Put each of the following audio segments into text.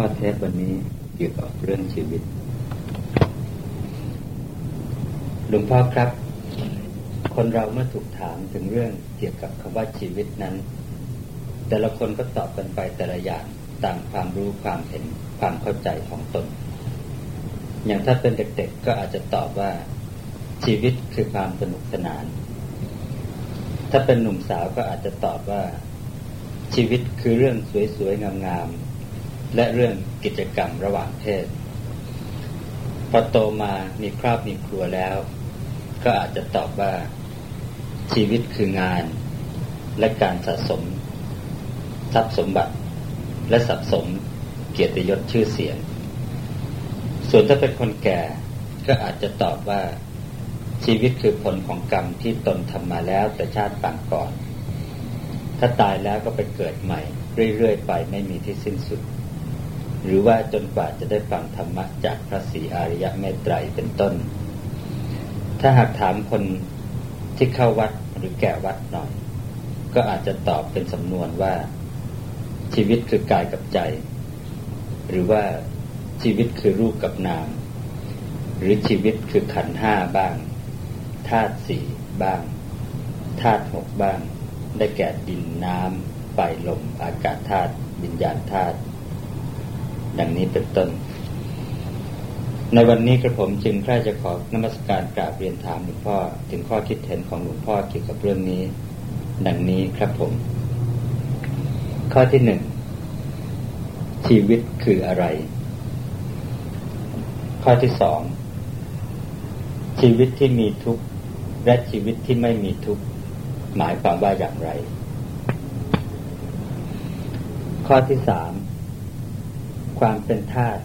ข้อเทปวันนี้เกี่ยวกับเรื่องชีวิต หลวงพ่อครับ คนเราเมื่อถูกถามถึงเรื่องเกี่ยวกับคำว่าชีวิตนั้น แต่ละคนก็ตอบกันไปแต่ละอย่างตามความรู้ความเห็นความเข้าใจของตน อย่างถ้าเป็นเด็กๆก็อาจจะตอบว่า ชีวิตคือความสนุกสนาน ถ้าเป็นหนุ่มสาวก็อาจจะตอบว่า ชีวิตคือเรื่องสวยๆงามๆ และเรื่องกิจกรรมระหว่างเพศพอโตมามีครอบมีครัวแล้ว ก็อาจจะตอบว่าชีวิตคืองาน และการสะสม ทรัพย์สมบัติ และสะสมเกียรติยศชื่อเสียง ส่วนถ้าเป็นคนแก่ก็อาจจะตอบว่าชีวิตคือผลของกรรมที่ตนทำมาแล้วแต่ชาติปางก่อน ถ้าตายแล้วก็ไปเกิดใหม่ เรื่อยๆ ไปไม่มีที่สิ้นสุด หรือว่าจนกว่าจะได้ฟังธรรมะจากพระศรีอริยะเมตไตรเป็นต้น ถ้าหากถามคนที่เข้าวัดหรือแก่วัดหน่อย ก็อาจจะตอบเป็นสำนวนว่า ชีวิตคือกายกับใจ หรือว่าชีวิตคือรูปกับนาม หรือชีวิตคือขันห้าบ้างธาตุสี่บ้างธาตุหกบ้าง ได้แก่ดินน้ำไฟลมอากาศธาตุวิญญาณธาตุ ดังนี้เป็นต้น ในวันนี้กระผมจึงใคร่จะขอนมัสการกราบเรียนถามหลวงพ่อถึงข้อคิดเห็นของหลวงพ่อเกี่ยวกับเรื่องนี้ ดังนี้ครับผม ข้อที่หนึ่งชีวิตคืออะไร ข้อที่สองชีวิตที่มีทุกข์และชีวิตที่ไม่มีทุกข์หมายความว่าอย่างไร ข้อที่สาม ความเป็นธาตุ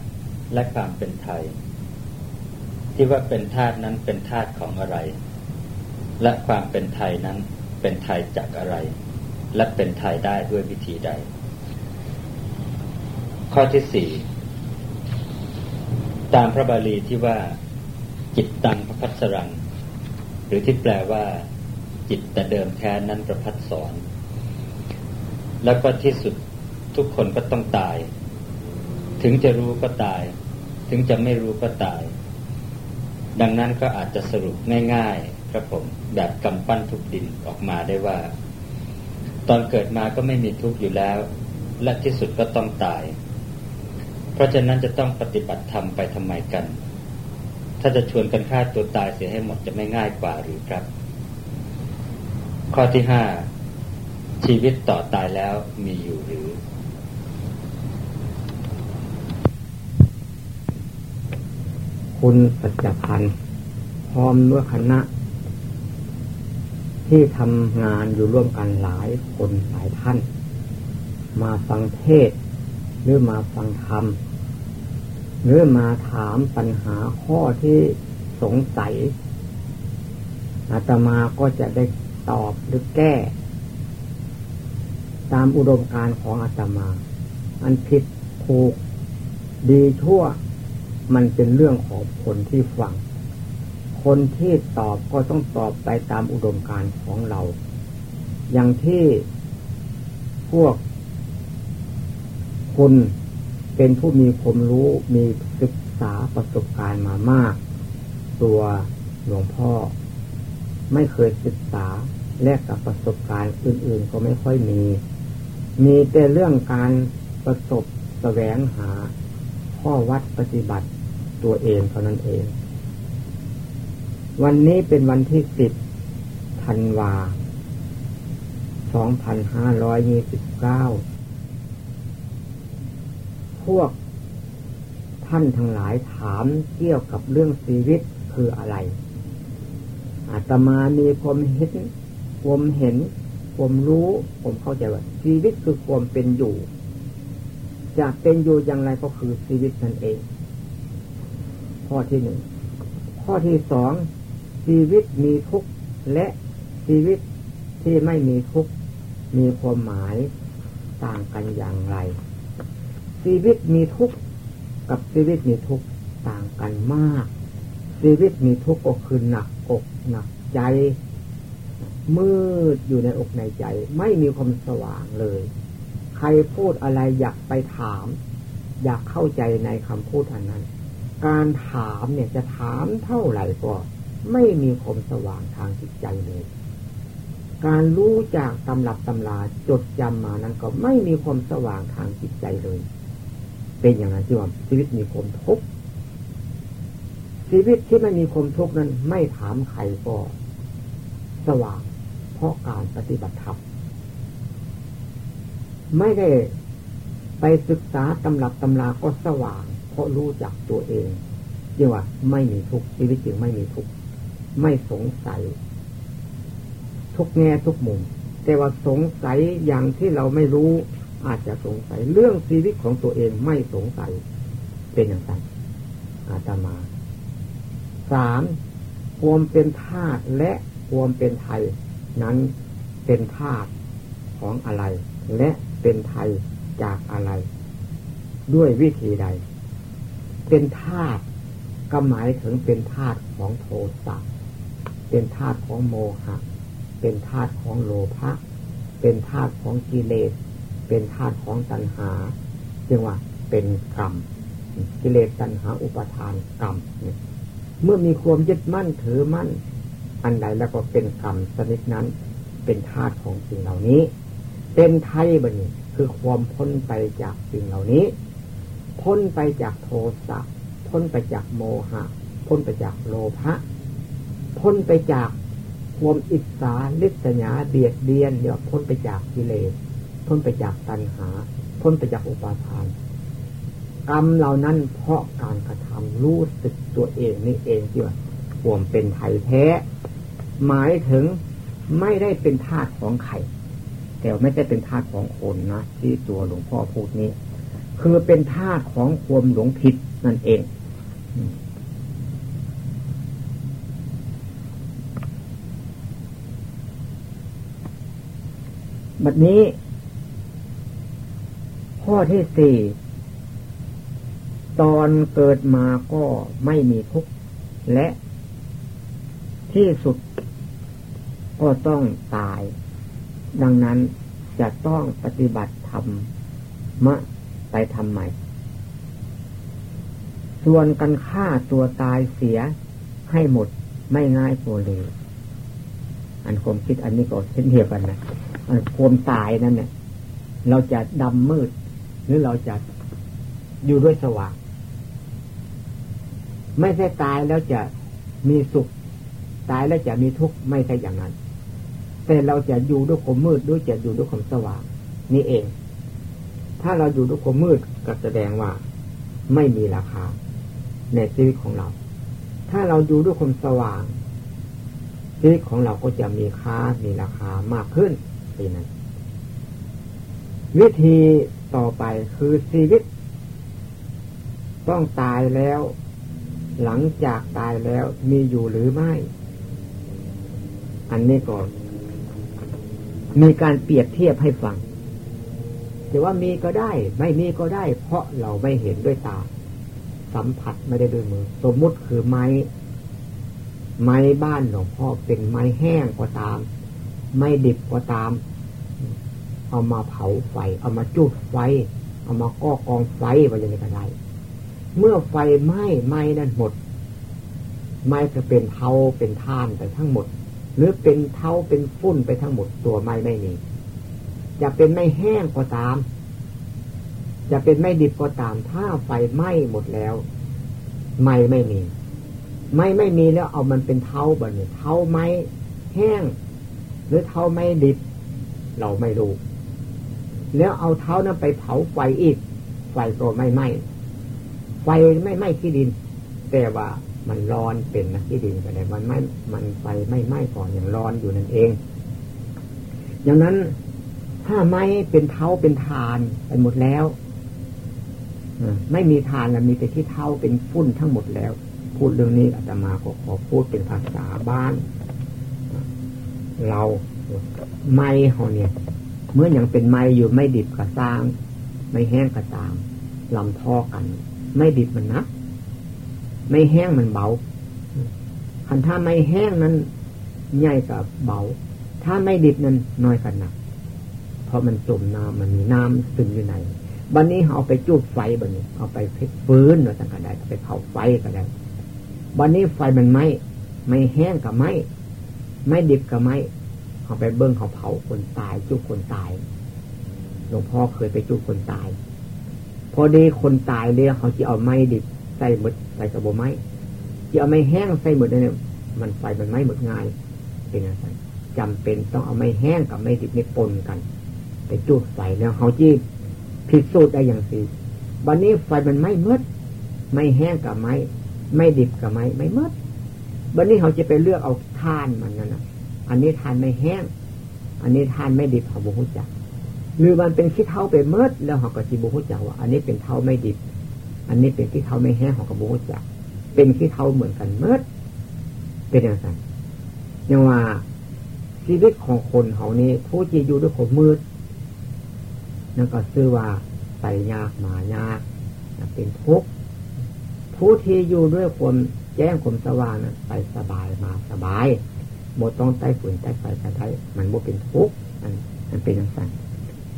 และความเป็นไทย ที่ว่าเป็นธาตุนั้นเป็นธาตุของอะไร และความเป็นไทยนั้นเป็นไทยจากอะไร และเป็นไทยได้ด้วยวิธีใด ข้อที่สี่ตามพระบาลีที่ว่า จิตตังพระพัสรัง หรือที่แปลว่า จิตแต่เดิมแท้นั้นประพัดสอน แล้วก็ที่สุดทุกคนก็ต้องตาย ถึงจะรู้ก็ตาย ถึงจะไม่รู้ก็ตาย ดังนั้นก็อาจจะสรุปง่ายๆครับผมแบบกำปั้นทุกดินออกมาได้ว่า ตอนเกิดมาก็ไม่มีทุกข์อยู่แล้ว และที่สุดก็ต้องตาย เพราะฉะนั้นจะต้องปฏิบัติธรรมไปทำไมกัน ถ้าจะชวนกันฆ่าตัวตายเสียให้หมดจะไม่ง่ายกว่าหรือครับ ข้อที่ห้าชีวิตต่อตายแล้วมีอยู่หรือ คุณสัจพันธ์พร้อมด้วยคณะ ที่ทำงานอยู่ร่วมกันหลายคนหลายท่าน มาฟังเทศ หรือมาฟังธรรม หรือมาถามปัญหาข้อที่สงสัย อาตมาก็จะได้ตอบหรือแก้ ตามอุดมการของอาตมา อันผิดถูกดีชั่ว มันเป็นเรื่องของคนที่ฟัง คนที่ตอบก็ต้องตอบไปตามอุดมการของเรา อย่างที่พวกคุณเป็นผู้มีความรู้มีศึกษาประสบการณ์มามาก ตัวหลวงพ่อ ไม่เคยศึกษาแลกกับประสบการณ์อื่น ๆ ก็ไม่ค่อยมี มีแต่เรื่องการประสบแสวงหาข้อวัดปฏิบัติ ตัวเองเท่านั้นเอง วันนี้เป็นวันที่สิบธันวาสองพันห้าร้อยยี่สิบเก้าพวกท่านทั้งหลายถามเกี่ยวกับเรื่องชีวิตคืออะไร อาตมามีความเห็นความเห็นความรู้ ผมเข้าใจว่าชีวิตคือความเป็นอยู่ จะเป็นอยู่อย่างไรก็คือชีวิตนั่นเอง ข้อที่หนึ่ง ข้อที่สองชีวิตมีทุกข์และชีวิตที่ไม่มีทุกข์มีความหมายต่างกันอย่างไร ชีวิตมีทุกข์กับชีวิตมีทุกข์ต่างกันมาก ชีวิตมีทุกข์ก็คือหนักอกหนักใจ มืดอยู่ในอกในใจ ไม่มีความสว่างเลย ใครพูดอะไรอยากไปถาม อยากเข้าใจในคำพูดอันนั้น การถามเนี่ยจะถามเท่าไหร่ก็ไม่มีคมสว่างทางจิตใจเลย การรู้จากตำรับตำราจดจำมานั้นก็ไม่มีความสว่างทางจิตใจเลย เป็นอย่างนั้นที่ว่าชีวิตมีความทุกข์ชีวิตที่ไม่มีความทุกข์นั้น ไม่ถามใครก็ สว่าง เพราะการปฏิบัติธรรมไม่ได้ไปศึกษาตำรับตำราก็สว่าง เพราะรู้จักตัวเองเรียกว่าไม่มีทุกข์ชีวิตจึงไม่มีทุกข์ไม่สงสัย ทุกแง่ทุกมุม แต่ว่าสงสัยอย่างที่เราไม่รู้อาจจะสงสัย เรื่องชีวิตของตัวเองไม่สงสัยเป็นอย่างไรอาตมาสามความเป็นธาตุและความเป็นไทย นั้นเป็นธาตุของอะไร และเป็นไทยจากอะไร ด้วยวิธีใด เป็นธาตุก็หมายถึงเป็นธาตุของโทสะเป็นธาตุของโมหะ เป็นธาตุของโลภะเป็นธาตุของกิเลส เป็นธาตุของตัณหาจึงว่าเป็นกรรม กิเลสตัณหาอุปทานกรรมเมื่อมีความยึดมั่นถือมั่น อันใดแล้วก็เป็นกรรมชนิดนั้น เป็นธาตุของสิ่งเหล่านี้ เป็นไทยบันี้คือความพ้นไปจากสิ่งเหล่านี้ พ้นไปจากโทสะพ้นไปจากโมหะ พ้นไปจากโลภะพ้นไปจากความอิจฉาลิษยาเบียดเบียนเดี๋ยวพ้นไปจากกิเลสพ้นไปจากตัณหา พ้นไปจากอุปาทาน กรรมเหล่านั้นเพราะการกระทำรู้สึกตัวเองนี่เองที่ว่าความเป็นไทยแท้ หมายถึงไม่ได้เป็นทาสของใครแต่ไม่ได้เป็นทาสของคนนะที่ตัวหลวงพ่อพูดนี้ คือเป็นทาของความหลงผิดนั่นเอง บัดนี้ ข้อที่สี่ตอนเกิดมาก็ไม่มีทุกข์และที่สุดก็ต้องตาย ดังนั้นจะต้องปฏิบัติธรรมมะ ไปทำใหม่ส่วนกันฆ่าตัวตายเสียให้หมดไม่ง่ายโปเลย อันความคิดอันนี้ก็เช่นเดียวกันนะความตายนั่นเนี่ย เราจะดำมืด หรือเราจะอยู่ด้วยสว่าง ไม่ใช่ตายแล้วจะมีสุข ตายแล้วจะมีทุกข์ไม่ใช่อย่างนั้น แต่เราจะอยู่ด้วยความมืดด้วยจะอยู่ด้วยความสว่าง นี่เอง ถ้าเราอยู่ด้วยความมืดก็แสดงว่าไม่มีราคา ในชีวิตของเรา ถ้าเราอยู่ด้วยความสว่าง ชีวิตของเราก็จะมีค่ามีราคามากขึ้นปีนั้น วิธีต่อไปคือชีวิต ต้องตายแล้ว หลังจากตายแล้วมีอยู่หรือไม่ อันนี้ก่อนมีการเปรียบเทียบให้ฟัง แต่ว่ามีก็ได้ ไม่มีก็ได้ เพราะเราไม่เห็นด้วยตา สัมผัสไม่ได้ด้วยมือ สมมุติคือไม้ ไม้บ้านหลวงพ่อเป็นไม้แห้งก็ตาม ไม่ดิบก็ตาม เอามาเผาไฟ เอามาจุดไฟ เอามาก่อกองไฟไว้ยังไงก็ได้เมื่อไฟไหม้ไหม้นั้นหมดไหม้จะเป็นเทาเป็นท่านไปทั้งหมด หรือเป็นเทาเป็นฝุ่นไปทั้งหมดตัวไม้ไม่มี จะเป็นไม่แห้งก็ตาม จะเป็นไม่ดิบก็ตาม ถ้าไฟไหม้หมดแล้วไม้ไม่มีไม่ไม่มีแล้วเอามันเป็นเท้าบ่เนี่ยเท้าไม้แห้ง หรือเท้าไม่ดิบ เราไม่รู้แล้วเอาเท้านั้นไปเผาไฟอีก ไฟก็ไม่ไหม้ไฟไม่ไหม้ที่ดิน แต่ว่ามันร้อนเป็นนะที่ดินก็ได้มันไม่มันไฟไม่ไหม้ก่อนอย่างร้อนอยู่นั่นเองอย่างนั้น ถ้าไม้เป็นเท้าเป็นทานไปหมดแล้วไม่มีทานแล้วมีแต่ที่เท้าเป็นฟุ้นทั้งหมดแล้ว พูดเรื่องนี้อาตมาก็ขอพูดเป็นภาษาบ้าน เราไม้เขาเนี่ย เมื่ออยังเป็นไม้อยู่ไม่ดิบกระซ้าง ไม่แห้งกระตามลำท่อกัน ไม่ดิบมันนักไม่แห้งมันเบาคันถ้าไม่แห้งนั้นใหญ่กับเบา ถ้าไม่ดิบนั้นน้อยกันหนัก เพราะมันจมน้ำมันมีน้ำซึมอยู่ในบันนี้เอาไปจุดไฟบันนี้ เอาไปเพชรฟื้นหรือสังกัดได้ไปเผาไฟก็ได้บันนี้ไฟมันไหมไม่แห้งกับไหมไม่ดิบกับไหมเอาไปเบิ้งเขาเผาคนตายจุดคนตายหลวงพ่อเคยไปจุดคนตาย พอดีคนตายเลยเขาจะเอาไม้ดิบใส่หมดใส่กระบอกไม้จะเอาไม้แห้งใส่หมดเนี่ยมันไฟมันไหม้หมดง่ายเป็นอะไรจำเป็นต้องเอาไม้แห้งกับไม้ดิบในปนกัน ไปจุดไฟแล้วเขาจีพิสูจน์ได้อย่างสิบันนี้ไฟมันไหม้มืดไม่แห้งกับไม้ไม่ดิบกับไม้ไม่มืดบันนี้เขาจะไปเลือกเอาท่านมันนั่นนะอันนี้ทานไม่แห้ง อันนี้ทานไม่ดิบเขาบุหุจักหรือมันเป็นขี้เท้าไปเมิดแล้วเขาก็จีบุหุจักว่า อันนี้เป็นเท้าไม่ดิบ อันนี้เป็นขี้เท้าไม่แห้งเขาก็บุหุจักเป็นขี้เท้าเหมือนกันเมิดเป็นอย่างไรยังว่าชีวิตของคนเขานี้ผู้ที่อยู่ด้วยความมืด นั่นก็ซื่อว่าไปยากมายากเป็นทุกข์ผู้ที่อยู่ด้วยความแจ้งความสว่างนั้นไปสบายมาสบายโมต้องใต้ฝุ่นใต้ไฟกันได้มันโมเป็นทุกข์มันเป็นอย่างนั้น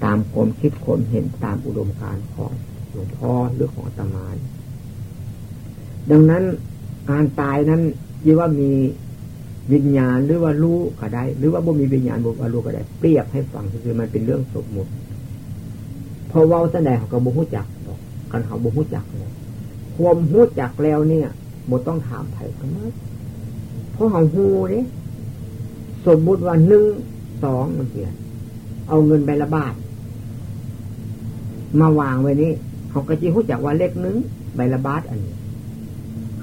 ตามความคิดความเห็นตามอุดมการณ์ของหลวงพ่อหรือของตมานดังนั้นการตายนั้นยี่ว่ามีวิญญาณหรือว่ารู้ก็ได้ หรือว่าบ่มีวิญญาณบ่ว่ารู้ก็ได้ เปรียบให้ฟังคือมันเป็นเรื่องสมมุติ พอเว้าแสดงเขาก็บ่ฮู้จักบอกกันเขาบ่ฮู้จักเลยความฮู้จักแล้วเนี่ยบ่ต้องถามไผกันมั้เพราะเขาฮู้เนี่ยสมมุติว่าหนึ่งสองมันเสียเอาเงินใบละบาท มาวางไว้นี้เขาก็จีรู้จักว่าเลขหนึ่งใบละบาทอันนี้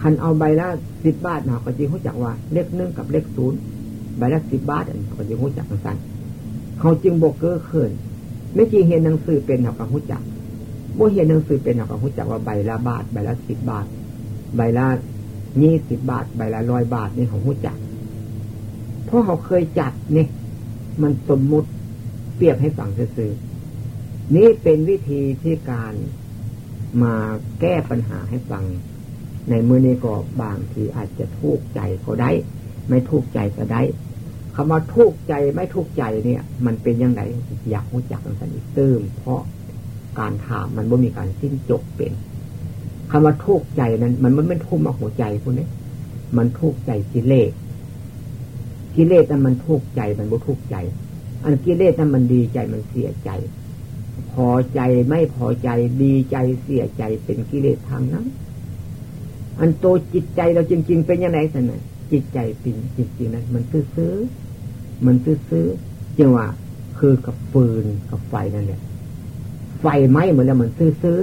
คันเอาใบละสิบบาทเขาก็จีรู้จักว่าเลขหนึ่งกับเลขศูนย์ใบละสิบบาทอันนี้เขาก็จีรู้จักสั้นเขาจึงบอกเก้อเขิน ไม่จีเห็นหนังสือเป็นเขาก็รู้จักโ่เห็นหนังสือเป็นเขาก็รู้จักว่าใบละบาทใบละสิบบาท ใบละยี่สิบบาท ใบละร้อยบาทนี่เขารู้จักเพราะเขาเคยจัดเนี่ยมันสมมุติเปรียบให้ฟังซื่อนี้เป็นวิธีที่การมาแก้ปัญหาให้ฟัง ในมือนี้ก็บางทีอาจจะทุกข์ใจก็ได้ ไม่ทุกข์ใจก็ได้ คำว่าทุกข์ใจไม่ทุกข์ใจเนี่ย มันเป็นยังไงอยากรู้จักกันสันอีกตื้มเพราะการถามมันไม่มีการสิ้นจบเป็นคำว่าทุกข์ใจนั้น มันไม่เป็นทุกข์มาหัวใจคุณเนี่ยมันทุกข์ใจกิเลสกิเลสนั้นมันทุกข์ใจมันบ่ทุกข์ใจ อันกิเลสนั้นมันดีใจมันเสียใจ พอใจไม่พอใจดีใจเสียใจเป็นกิเลสทางนั้น อันโตจิตใจเราจริง ๆ เป็นยังไงสันน่ะจิตใจเป็นจริงๆนั้นมันซื้อๆ มันซื้อๆจังว่าคือกับฟืนกับไฟนั่นแหละไฟไหมเหมือนแล้วมันซื้อ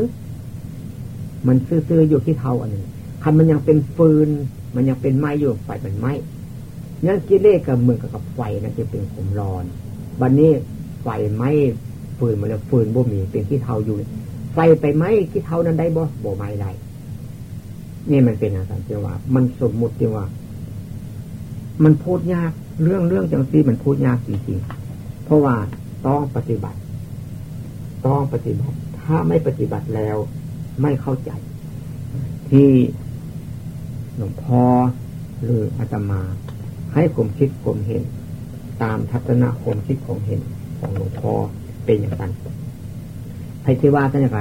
ๆมันซื้อๆอยู่ที่เท้าอันนึงคำมันยังเป็นฟืน มันยังเป็นไม้อยู่ไฟมันไหม้นั่นกิเลสกับมือกับไฟนั่นจะเป็นผมร้อนบันนี้ไฟไหมฟืนมาแล้วฟืนบ่มีเป็นที่เท้าอยู่ ไฟไปไหมที่เท้านั้นได้บ่บ่ไม้ได้นี่มันเป็นอะไรเจ้าว่า มันสมมุติเจ้าว่า มันพูดยาก เรื่องเรื่องจังซี่มันพูดยากจริงๆ เพราะว่าต้องปฏิบัติ ต้องปฏิบัติ ถ้าไม่ปฏิบัติแล้วไม่เข้าใจ ที่หลวงพ่อหรืออาตมา ให้ผมคิดผมเห็น ตามทัศนะผมคิดผมเห็นของหลวงพ่อเป็นอย่างนั้นให้ที่ว่าท่านอย่างไร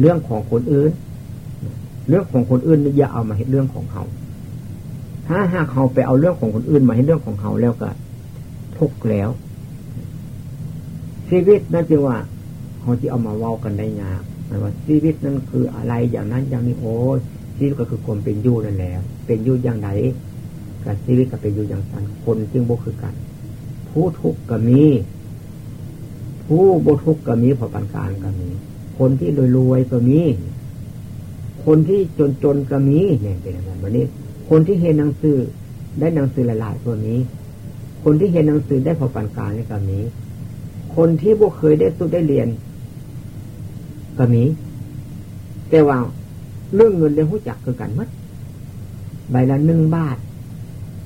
เรื่องของคนอื่น เรื่องของคนอื่นอย่าเอามาเห็นเรื่องของเขา ถ้าหากเขาไปเอาเรื่องของคนอื่นมาเห็นเรื่องของเขาแล้วก็ทุกแล้ว ชีวิตนั่นจึงว่าเขาที่เอามาเว้ากันได้ยากมันว่าชีวิตนั้นคืออะไรอย่างนั้นอย่างนี้โอ้ชีวิตก็คือความเป็นอยู่นั่นแหละเป็นอยู่อย่างไรการชีวิตก็เป็นอยู่อย่างสันคนจึงบ่คือกัน ผู้ทุกข์ก็มี ผู้บ่ทุกข์ก็มีพอปานกลางก็มี คนที่รวยรวยก็มี คนที่จนจนก็มีเนี่ยเป็นอย่างนั้นวันนี้ คนที่เห็นหนังสือได้หนังสือหลายๆตัวนี้ คนที่เห็นหนังสือได้พอปานกลางนี่ก็มีคนที่บ่เคยได้สุดได้เรียนก็มีแต่ว่าเรื่องเงินเรื่องหู้จักคือกันมัดใบละหนึ่งบาท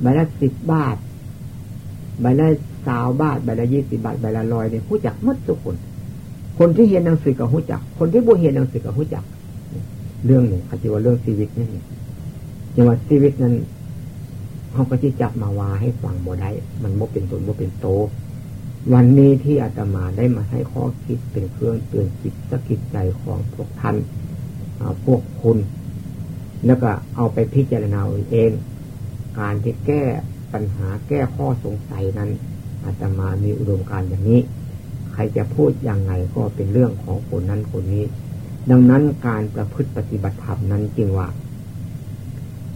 ใบละสิบบาท ใบละสาวบาท ใบละยี่สิบาท ใบละลอยเนี่ยหู้จักมัดทุกคน คนที่เห็นหนังสือก็หู้จัก คนที่บ่เห็นหนังสือก็หู้จัก เรื่องนี้อาจจะว่าเรื่องชีวิตนี่ จังว่าชีวิตนั้นเขาก็ที่จับมาวาให้ฟังบ่ได้ มันบ่เป็นตนบ่เป็นโต วันนี้ที่อาตมาได้มาให้ข้อคิดเป็นเครื่องเตือนจิตสกิจใจของพวกท่านพวกคุณ แล้วก็เอาไปพิจารณาเอง การที่แก้ปัญหาแก้ข้อสงสัยนั้น อาตมามีอุดมการอย่างนี้ ใครจะพูดอย่างไงก็เป็นเรื่องของคนนั้นคนนี้ ดังนั้นการประพฤติปฏิบัติธรรมนั้นจึงว่า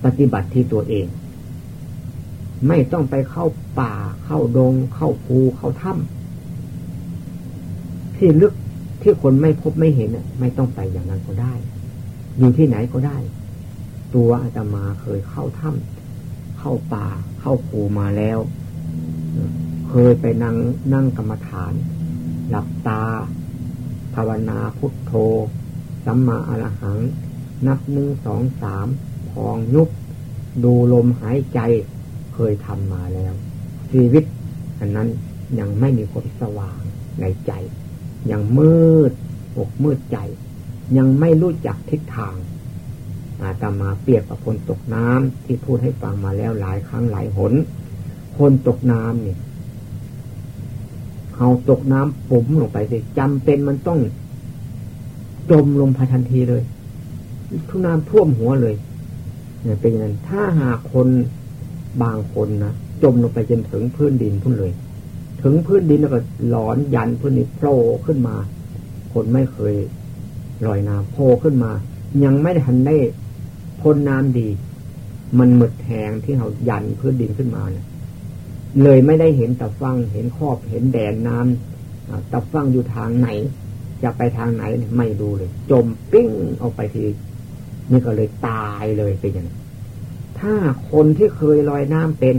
ปฏิบัติที่ตัวเอง ไม่ต้องไปเข้าป่า เข้าดง เข้าภูเข้าถ้ำที่ลึกที่คนไม่พบไม่เห็นไม่ต้องไปอย่างนั้นก็ได้ อยู่ที่ไหนก็ได้ ตัวอาตมาเคยเข้าถ้ำเข้าป่า เข้าภูมาแล้ว เคยไปนั่งนั่งกรรมฐาน หลับตา ภาวนาพุทโธสัมมาอรหัง นับหนึ่งสองสาม พองยุบดูลมหายใจเคยทำมาแล้ว ชีวิต อันนั้นยังไม่มีความสว่างในใจ ยังมืดอกมืดใจ ยังไม่รู้จักทิศทาง อาตมาเปรียบกับคนตกน้ำที่พูดให้ฟังมาแล้วหลายครั้งหลายหน คนตกน้ำเนี่ยเขาตกน้ำปุ๋มลงไปสิจำเป็นมันต้องจมลงภายทันทีเลยทุกน้ำท่วมหัวเลย เนี่ยเป็นอย่างนั้นถ้าหากคนบางคนนะจมลงไปจนถึงพื้นดินพุ่นเลย ถึงพื้นดินแล้วก็หลอนยันพื้นนี้โผล่ขึ้นมา คนไม่เคยลอยน้ำโผล่ขึ้นมา ยังไม่ทันได้พ้นน้ำดี มันหมดแหงที่เขายันพื้นดินขึ้นมาเนะเลยไม่ได้เห็นตะฟังเห็นขอบเห็นแดนน้ำตะฟังอยู่ทางไหน จะไปทางไหนไม่ดูเลย จมปิ้งออกไปที นี่ก็เลยตายเลยไปอย่างนี้ถ้าคนที่เคยลอยน้ำเป็น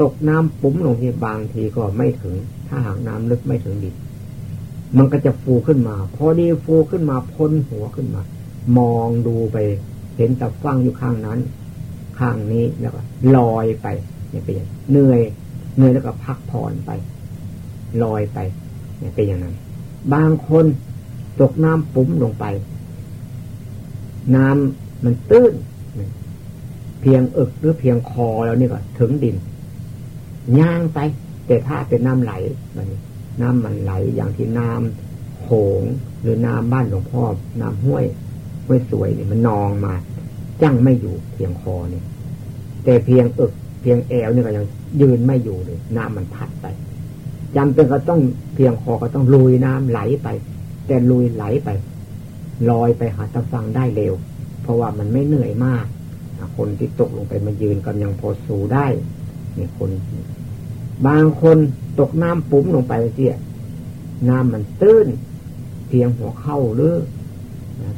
ตกน้ำปุ๋มลงที่บางทีก็ไม่ถึง ถ้าหากน้ำลึกไม่ถึงดินมันก็จะฟูขึ้นมา พอดีฟูขึ้นมาพ้นหัวขึ้นมา มองดูไป เห็นตะฟังอยู่ข้างนั้น ข้างนี้แล้วก็ลอยไปเนี่ยเป็นอย่างเหนื่อยเหนื่อยแล้วก็พักผ่อนไปลอยไปเนี่ยเป็นอย่างนั้น บางคนตกน้ำปุ๋มลงไป น้ำมันตื้น เพียงอึกหรือเพียงคอแล้วนี่ก็ถึงดินย่างไป แต่ถ้าเป็นน้ำไหลมันน้ำมันไหลอย่างที่น้ำโขงหรือน้ำบ้านหลวงพ่อ น้ำห้วยห้วยสวยเนี่ยมันนองมาจั่งไม่อยู่เพียงคอเนี่ย แต่เพียงอึก เพียงแอวนี่ก็ยังยืนไม่อยู่เลยน้ำมันพัดไปจำเป็นก็ต้องเพียงคอก็ต้องลุยน้ำไหลไป แต่ลุยไหลไป ลอยไปหาตะฟังได้เร็ว เพราะว่ามันไม่เหนื่อยมาก คนที่ตกลงไปมายืนกันยังพอสูได้นี่คน บางคนตกน้ำปุ๋มลงไปเสียน้ำมันตื้น เพียงหัวเข้าหรือ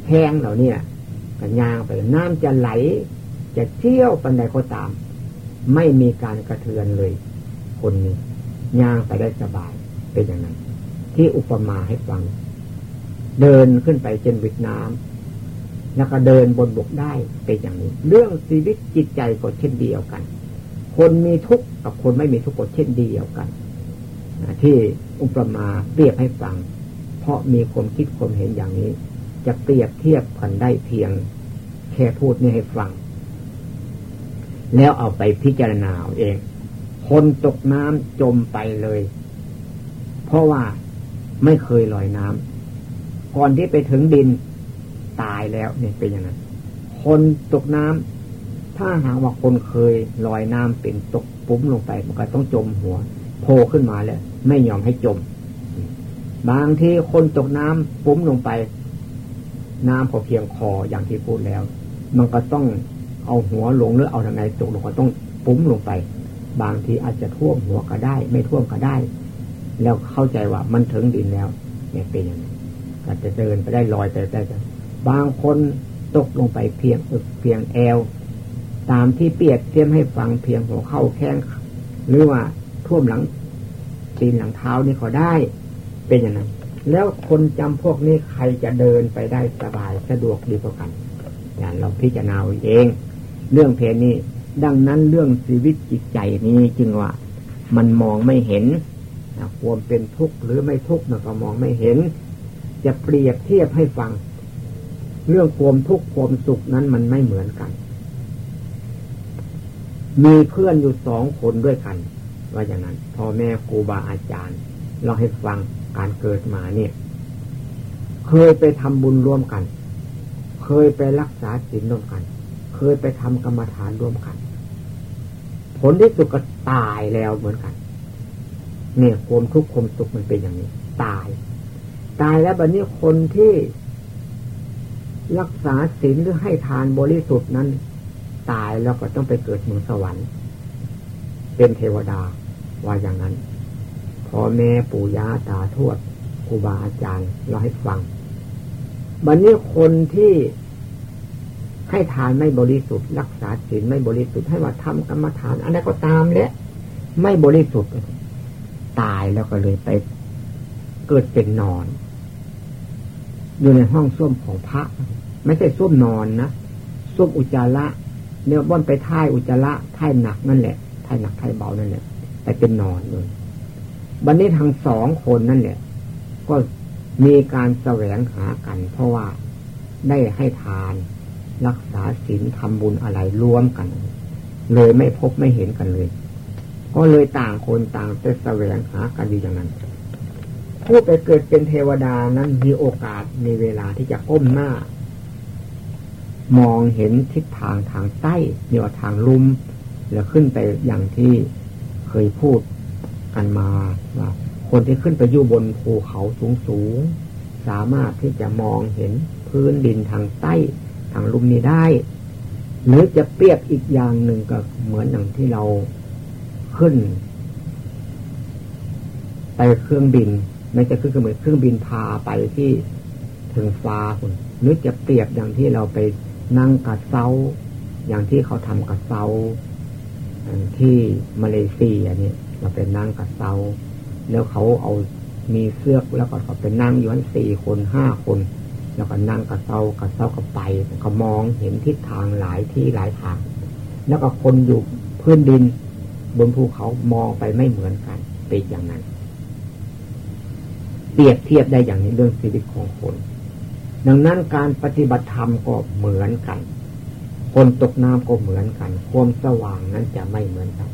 แพงเหล่านี้กันยางไปน้ำจะไหล จะเที่ยวปันใดก็ตาม ไม่มีการกระเทือนเลย คนนี้ย่างไปได้สบายเป็นอย่างนั้น ที่อุปมาให้ฟัง เดินขึ้นไปจนวิดน้ำแล้วก็เดินบนบกได้เป็นอย่างนี้ เรื่องชีวิตจิตใจก็เช่นเดียวกัน คนมีทุกข์กับคนไม่มีทุกข์ก็เช่นเดียวกันที่อุปมาเปรียบให้ฟัง เพราะมีความคิดความเห็นอย่างนี้ จะเปรียบเทียบกันได้เพียงแค่พูดนี่ให้ฟัง แล้วเอาไปพิจารณาเองคนตกน้ำจมไปเลย เพราะว่าไม่เคยลอยน้ำ ก่อนที่ไปถึงดิน ตายแล้วเนี่ยเป็นอย่างนั้น คนตกน้ำถ้าหากว่าคนเคยลอยน้ำเป็นตกปุ้มลงไป มันก็ต้องจมหัวโผล่ขึ้นมาแล้ว ไม่ยอมให้จม บางทีคนตกน้ำปุ้มลงไป น้ำพอเพียงคออย่างที่พูดแล้ว มันก็ต้องเอาหัวลงหรือเอาทางไหนตกลงก็ต้องปุ้มลงไป บางทีอาจจะท่วมหัวก็ได้ ไม่ท่วมก็ได้ แล้วเข้าใจว่ามันถึงดินแล้วเนี่ยเป็นอย่างนี้ ก็จะเดินไปได้ลอยไปได้บางคนตกลงไปเพียงอึกเพียงแอว ตามที่เปียกเทียมให้ฟังเพียงหัวเข้าแข้งหรือว่าท่วมหลังตีนหลังเท้านี่ก็ได้เป็นอย่างนั้น แล้วคนจำพวกนี้ใครจะเดินไปได้สบายสะดวกดีกว่ากัน อย่างเราพิจารณาเอง เรื่องเพลนี้ดังนั้นเรื่องชีวิตจิตใจนี้จึงว่า มันมองไม่เห็นความเป็นทุกข์หรือไม่ทุกข์เราก็มองไม่เห็น จะเปรียบเทียบให้ฟัง เรื่องความทุกข์ความสุขนั้นมันไม่เหมือนกัน มีเพื่อนอยู่สองคนด้วยกัน ว่าอย่างนั้นพ่อแม่ครูบาอาจารย์ เราให้ฟังการเกิดมาเนี่ย เคยไปทำบุญร่วมกัน เคยไปรักษาศีลร่วมกัน เคยไปทำกรรมฐานร่วมกัน ผลที่สุดก็ตายแล้วเหมือนกันเนี่ยความทุกข์ความสุขมันเป็นอย่างนี้ ตาย ตายแล้วบัดนี้คนที่รักษาศีลหรือให้ทานบริสุทธิ์นั้น ตายแล้วก็ต้องไปเกิดเมืองสวรรค์ เป็นเทวดาว่าอย่างนั้นพ่อแม่ปู่ย่าตาทวดครูบาอาจารย์เราให้ฟังบัดนนี้คนที่ให้ทานไม่บริสุทธิ์ รักษาศีลไม่บริสุทธิ์ให้ว่าทำกรรมฐานอะไรก็ตามและไม่บริสุทธิ์ ตายแล้วก็เลยไปเกิดเป็นนอน อยู่ในห้องส้วมของพระ ไม่ใช่ส้วมนอนนะส้วมอุจจาระเนี่ยบ่อนไปท่ายอุจจาระท่ายหนักนั่นแหละท่ายหนักท่ายเบานั่นแหละไปเป็นนอนเลยบันนี้ทั้งสองคนนั่นแหละ ก็มีการแสวงหากัน เพราะว่าได้ให้ทานรักษาศีลทำบุญอะไรรวมกัน เลยไม่พบไม่เห็นกันเลย ก็เลยต่างคนต่างไปแสวงหากันอยู่อย่างนั้น ผู้ไปเกิดเป็นเทวดานั้นมีโอกาสมีเวลาที่จะก้มหน้า มองเห็นทิศทางทางใต้เนียทางลุ่มแล้วขึ้นไปอย่างที่เคยพูดกันมาว่าคนที่ขึ้นไปอยู่บนภูเขาสูงสูงสามารถที่จะมองเห็นพื้นดินทางใต้ทางลุ่มนี้ได้ หรือจะเปรียบอีกอย่างหนึ่งก็เหมือนอย่างที่เราขึ้น ไปเครื่องบิน ไม่ใช่คือเหมือนเครื่องบินพาไปที่ถึงฟ้าคุณหรือจะเปรียบอย่างที่เราไปนั่งกระเซาอย่างที่เขาทำกระเซาที่มาเลเซียเนี่ยเราไปนั่งกระเซาแล้วเขาเอามีเสื้อแล้วก็เขาไปนั่งอยู่ทั้งสี่คนห้าคน แล้วก็นั่งกระเซากระเซาก็ไปก็มองเห็นทิศทางหลายที่หลายทาง แล้วก็คนอยู่พื้นดิน บนภูเขามองไปไม่เหมือนกันเป็นอย่างนั้น เปรียบเทียบได้อย่างนี้เรื่องชีวิตของคน ดังนั้นการปฏิบัติธรรมก็เหมือนกัน คนตกน้ำก็เหมือนกัน ความสว่างนั้นจะไม่เหมือนกัน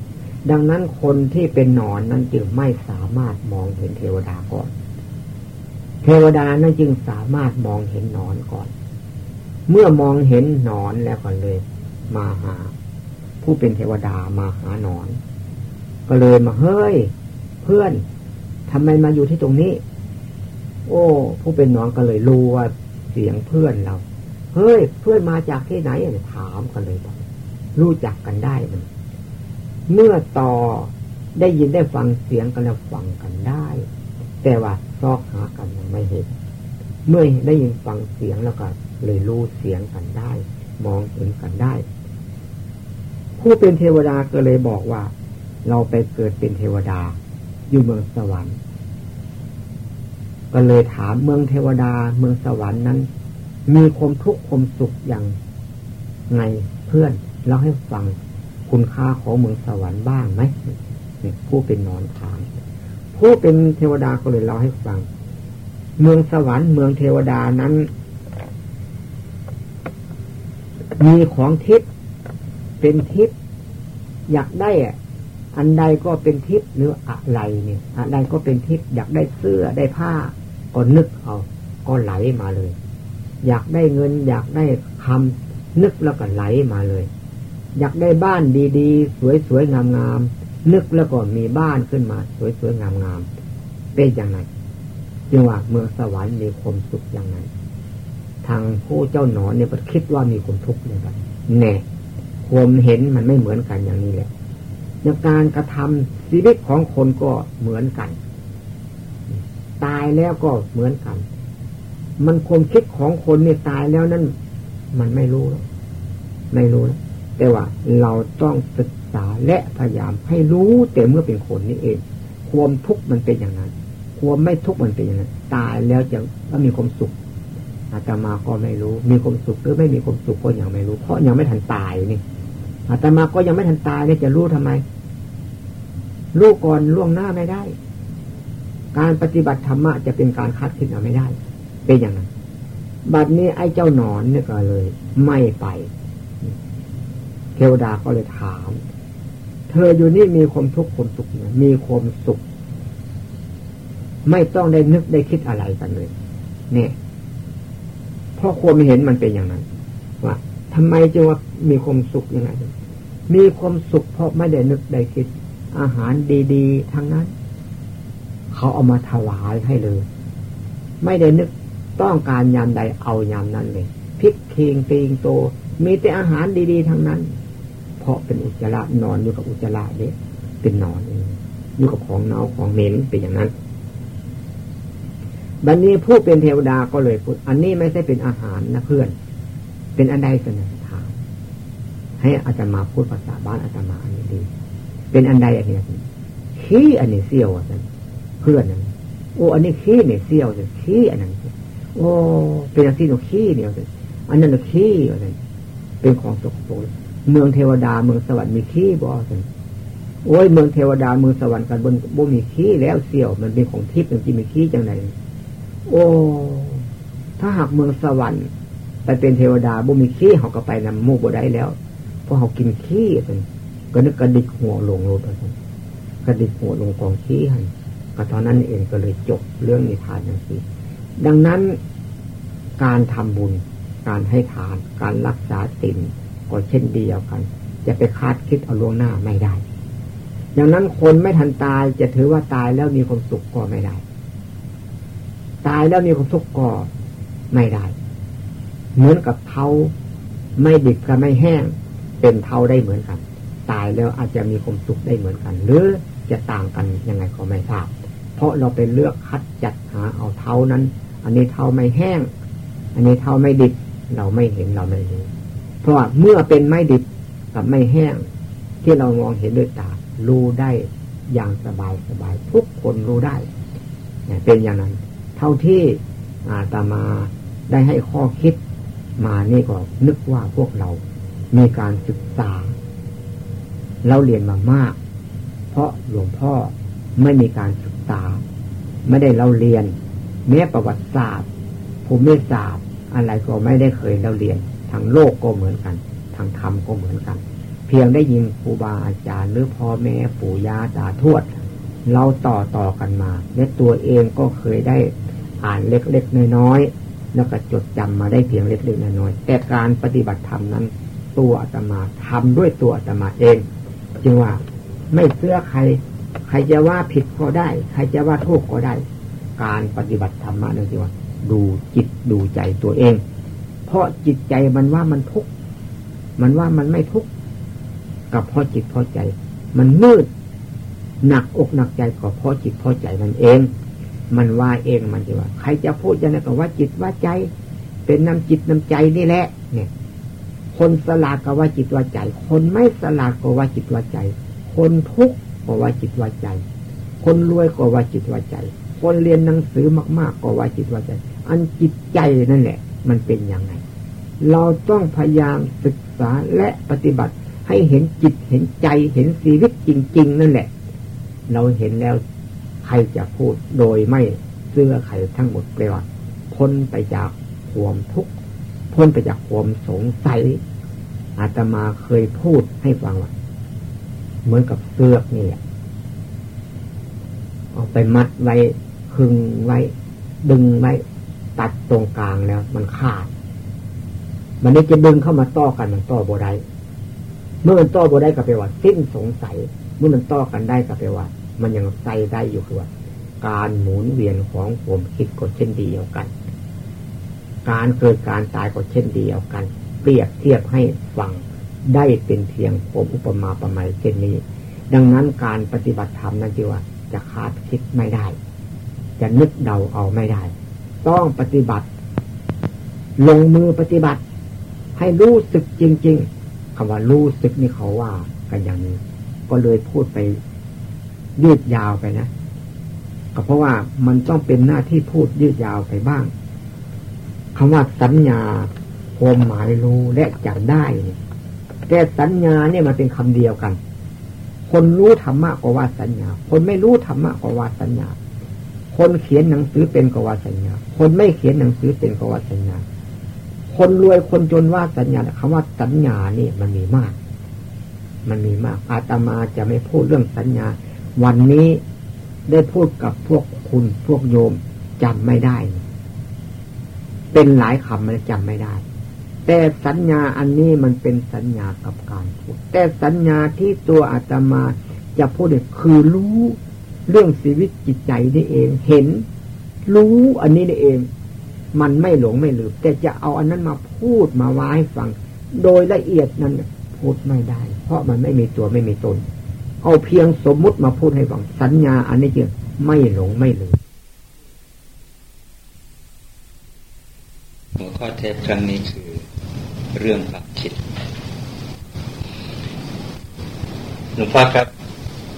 ดังนั้นคนที่เป็นนอนนั้นจึงไม่สามารถมองเห็นเทวดาก่อน เทวดานั้นจึงสามารถมองเห็นนอนก่อน เมื่อมองเห็นนอนแล้วก็เลย มาหา ผู้เป็นเทวดามาหานอน ก็เลยมาเฮ้ย เพื่อนทำไมมาอยู่ที่ตรงนี้ โอ้ ผู้เป็นน้อนก็เลยรู้ว่าเสียงเพื่อนเรา เฮ้ย เพื่อนมาจากที่ไหนถามกันเลยรู้จักกันได้มันเมื่อต่อได้ยินได้ฟังเสียงกันแล้วฟังกันได้ แต่ว่าซอกหากันยังไม่เห็น เมื่อได้ยินฟังเสียงแล้วก็ เลยรู้เสียงกันได้ มองเห็นกันได้ ผู้เป็นเทวดาก็เลยบอกว่า เราไปเกิดเป็นเทวดา อยู่เมืองสวรรค์ ก็เลยถามเมืองเทวดาเมืองสวรรค์นั้น มีความทุกข์ความสุขอย่างไงเพื่อนเราให้ฟังคุณค่าของเมืองสวรรค์บ้างไหมผู้เป็นนอนถาม ผู้เป็นเทวดาก็เลยเล่าให้ฟัง เมืองสวรรค์เมืองเทวดานั้น มีของทิพย์เป็นทิพย์อยากได้อะอันใดก็เป็นทิพย์หรืออะไรเนี่ยอันใดก็เป็นทิพย์อยากได้เสื้อได้ผ้า ก็นึกเอา ก็ไหลมาเลย อยากได้เงิน อยากได้คำนึกแล้วก็ไหลมาเลย อยากได้บ้านดีๆ สวยๆงามๆนึกแล้วก็มีบ้านขึ้นมา สวยๆงามๆเป็นอย่างไรจึงหว่าเมืองสวรรค์มีความสุขอย่างนั้นทางผู้เจ้าหนอนเนี่ยคิดว่ามีความทุกข์เลยครับแน่ความเห็นมันไม่เหมือนกันอย่างนี้แหละในการกระทำชีวิตของคนก็เหมือนกัน ตายแล้วก็เหมือนกัน มันความคิดของคนเนี่ยตายแล้วนั้น มันไม่รู้แล้วไม่รู้แล้วแต่ว่าเราต้องศึกษาและพยายามให้รู้แต่เมื่อเป็นคนนี้เอง ความทุกข์มันเป็นอย่างนั้น ความไม่ทุกข์มันเป็นอย่างนั้น ตายแล้วจะก็มีความสุขอาตมาก็ไม่รู้ มีความสุขหรือไม่มีความสุขก็ยังไม่รู้ เพราะยังไม่ทันตายนี่อาตมาก็ยังไม่ทันตายเนี่ยจะรู้ทำไม รู้ก่อนล่วงหน้าไม่ได้ การปฏิบัติธรรมะจะเป็นการคัดคิดเอาไม่ได้ เป็นอย่างนั้นบัดนี้ไอ้เจ้าหนอนเนี่ยก็เลย ไม่ไป เทวดาก็เลยถาม เธออยู่นี่มีความทุกข์ความสุขเนี่ยมีความสุข ไม่ต้องได้นึกได้คิดอะไรกันเลย เนี่ยเพราะความเห็นมันเป็นอย่างนั้น ว่าทำไมจึงว่ามีความสุขยังไงมีความสุขเพราะไม่ได้นึกได้คิด อาหารดี ๆ ทั้งนั้น เขาเอามาถวายให้เลย ไม่ได้นึกต้องการยามใดเอายามนั้นเลยพริกเคียงตีงโต มีแต่อาหารดีๆทั้งนั้น เพราะเป็นอุจจาระนอนอยู่กับอุจจาระเนี่ยเป็นนอนอยู่กับของเน่าของเหม็นเป็นอย่างนั้นบัดนนี้ผู้เป็นเทวดาก็เลยพูดอันนี้ไม่ใช่เป็นอาหารนะเพื่อน เป็นอันใดสนถามให้อาจารย์มาพูดภาษาบ้านอาจารย์มาอันนี้ดี เป็นอันใดอันนี้ขี้อันนี้เสี้ยวอะเพื่อนนั้นโอ้ อันนี้ขี้เนี่ยเสี้ยวจะขี้อันนั้นโอ้เป็นอันที่หนูขี้เนี่ยอันนั้นหนูขี้อะไรเป็นของสกปรกเมืองเทวดาเมืองสวรรค์มีขี้บ่สิโอ้ยเมืองเทวดาเมืองสวรรค์กันบนบ่มีขี้แล้วเสี่ยว มันเป็นของทิพย์มันจะมีขี้จังไรโอ้ถ้าหากเมืองสวรรค์ไปเป็นเทวดาบ่มีขี้เขาก็ไปนำมูกบ่ได้แล้วเพราะเขากินขี้เป็นก็นึกกระดิกหัวลงโลดไปกระดิกหัวลงกองขี้หัน ก็ตอนนั้นเองก็เลยจบเรื่องนิทานอย่างนี้ดังนั้นการทำบุญ การให้ทาน การรักษาศีลก็เช่นเดียวกัน จะไปคาดคิดเอาล่วงหน้าไม่ได้ดังนั้นคนไม่ทันตายจะถือว่าตายแล้วมีความสุขก็ไม่ได้ ตายแล้วมีความทุกข์ก็ไม่ได้ เหมือนกับเท้าไม่ดิบกับไม่แห้ง เป็นเท้าได้เหมือนกัน ตายแล้วอาจจะมีความสุขได้เหมือนกัน หรือจะต่างกันยังไงก็ไม่ทราบ เพราะเราไปเลือกคัดจัดหาเอาเท้านั้น อันนี้เท้าไม่แห้ง อันนี้เท้าไม่ดิบเราไม่เห็นเราไม่รู้เพราะว่าเมื่อเป็นไม่ดิบกับไม่แห้ง ที่เรามองเห็นด้วยตารู้ได้อย่างสบายสบายทุกคนรู้ได้เป็นอย่างนั้น เท่าที่อาตมาได้ให้ข้อคิดมานี่ก็นึกว่าพวกเรา มีการศึกษา เราเรียนมามาก เพราะหลวงพ่อไม่มีการศึก ษา ไม่ได้เราเรียน แม้ประวัติศาสตร์ภูมิศาสตร์อะไรก็ไม่ได้เคยเราเรียนทางโลกก็เหมือนกัน ทางธรรมก็เหมือนกัน เพียงได้ยินครูบาอาจารย์หรือพ่อแม่ปู่ย่าตาทวด เราต่อต่อกันมาและตัวเองก็เคยได้อ่านเล็กๆน้อยๆแล้วก็จดจำมาได้เพียงเล็กๆน้อยๆแต่การปฏิบัติธรรมนั้น ตัวอาตมาทำด้วยตัวอาตมาเอง จึงว่าไม่เสื้อใคร ใครจะว่าผิดก็ได้ ใครจะว่าถูกก็ได้ การปฏิบัติธรรมะนั่นคือว่า ดูจิตดูใจตัวเอง เพราะจิตใจมันว่ามันทุกข์มันว่ามันไม่ทุกข์กับเพราะจิตเพราะใจ มันมืดหนักอกหนักใจก็เพราะจิตเพราะใจมันเอง มันว่าเองมันจะว่า ใครจะพูดยังไงก็ว่าจิตว่าใจ เป็นน้ำจิตน้ำใจนี่แหละ เนี่ย คนสลาดก็ว่าจิตว่าใจ คนไม่สลาดก็ว่าจิตว่าใจ คนทุกข์ ก็ว่าจิตว่าใจ คนรวยก็ว่าจิตว่าใจ คนเรียนหนังสือมาก ๆ ก็ว่าจิตว่าใจ อันจิตใจนั่นแหละ มันเป็นยังไง เราต้องพยายามศึกษาและปฏิบัติให้เห็นจิตเห็นใจเห็นชีวิตจริง ๆ นั่นแหละ เราเห็นแล้วใครจะพูดโดยไม่เสื้อไขทั้งหมดเปลว่าพ้นไปจากความทุกข์พ้นไปจากความสงสัยอาตมาเคยพูดให้ฟังว่า เหมือนกับเสื้อนี่แหละเอาไปมัดไว้คึงไว้ ดึงไว้ ตัดตรงกลางแล้ว มันขาด มันนี้จะดึงเข้ามาต่อกันมันต่อโบได้เมื่อมันต่อโบได้ก็แปว่าสิ้นสงสัย เมื่อมันต่อกันได้ก็แปว่า มันยังใส่ได้อยู่คือว่าการหมุนเวียนของผมคิดก็เช่นเดียวกัน การเกิดการตายก็เช่นเดียวกัน เปรียบเทียบให้ฟัง ได้เป็นเพียงผมอุปมาประมยเช่นนี้ ดังนั้นการปฏิบัติธรรมนั่นจีว่า จะคาดคิดไม่ได้ จะนึกเดาเอาไม่ได้ ต้องปฏิบัติ ลงมือปฏิบัติ ให้รู้สึกจริง ๆคำว่ารู้สึกนี่เขาว่ากันอย่างนี้ ก็เลยพูดไปยืดยาวไปนะก็เพราะว่ามันต้องเป็นหน้าที่พูดยืดยาวไปบ้างคำว่าสัญญาความหมายรู้และจำได้ แต่สัญญาเนี่ยมันเป็นคำเดียวกัน คนรู้ธรรมะก็ว่าสัญญา คนไม่รู้ธรรมะก็ว่าสัญญา คนเขียนหนังสือเป็นก็ว่าสัญญา คนไม่เขียนหนังสือเป็นก็ว่าสัญญา คนรวยคนจนว่าสัญญาคำว่าสัญญานี่มันมีมาก มันมีมาก อาตมาจะไม่พูดเรื่องสัญญา วันนี้ได้พูดกับพวกคุณพวกโยมจำไม่ได้ เป็นหลายคำมันจำไม่ได้ แต่สัญญาอันนี้มันเป็นสัญญากับการพูด แต่สัญญาที่ตัวอาตมาจะพูดคือรู้เรื่องชีวิตจิตใจนี่เอง เห็น รู้อันนี้นี่เอง มันไม่หลงไม่ลืมแต่จะเอาอันนั้นมาพูดมาว้ให้ฟัง โดยละเอียดนั้นพูดไม่ได้ เพราะมันไม่มีตัวไม่มีตน เอาเพียงสมมุติมาพูดให้ฟัง สัญญาอันนี้จึงไม่หลงไม่ลืมหัวข้อเทปครั้งนี้คือ เรื่องความคิดหลวงพ่อครับ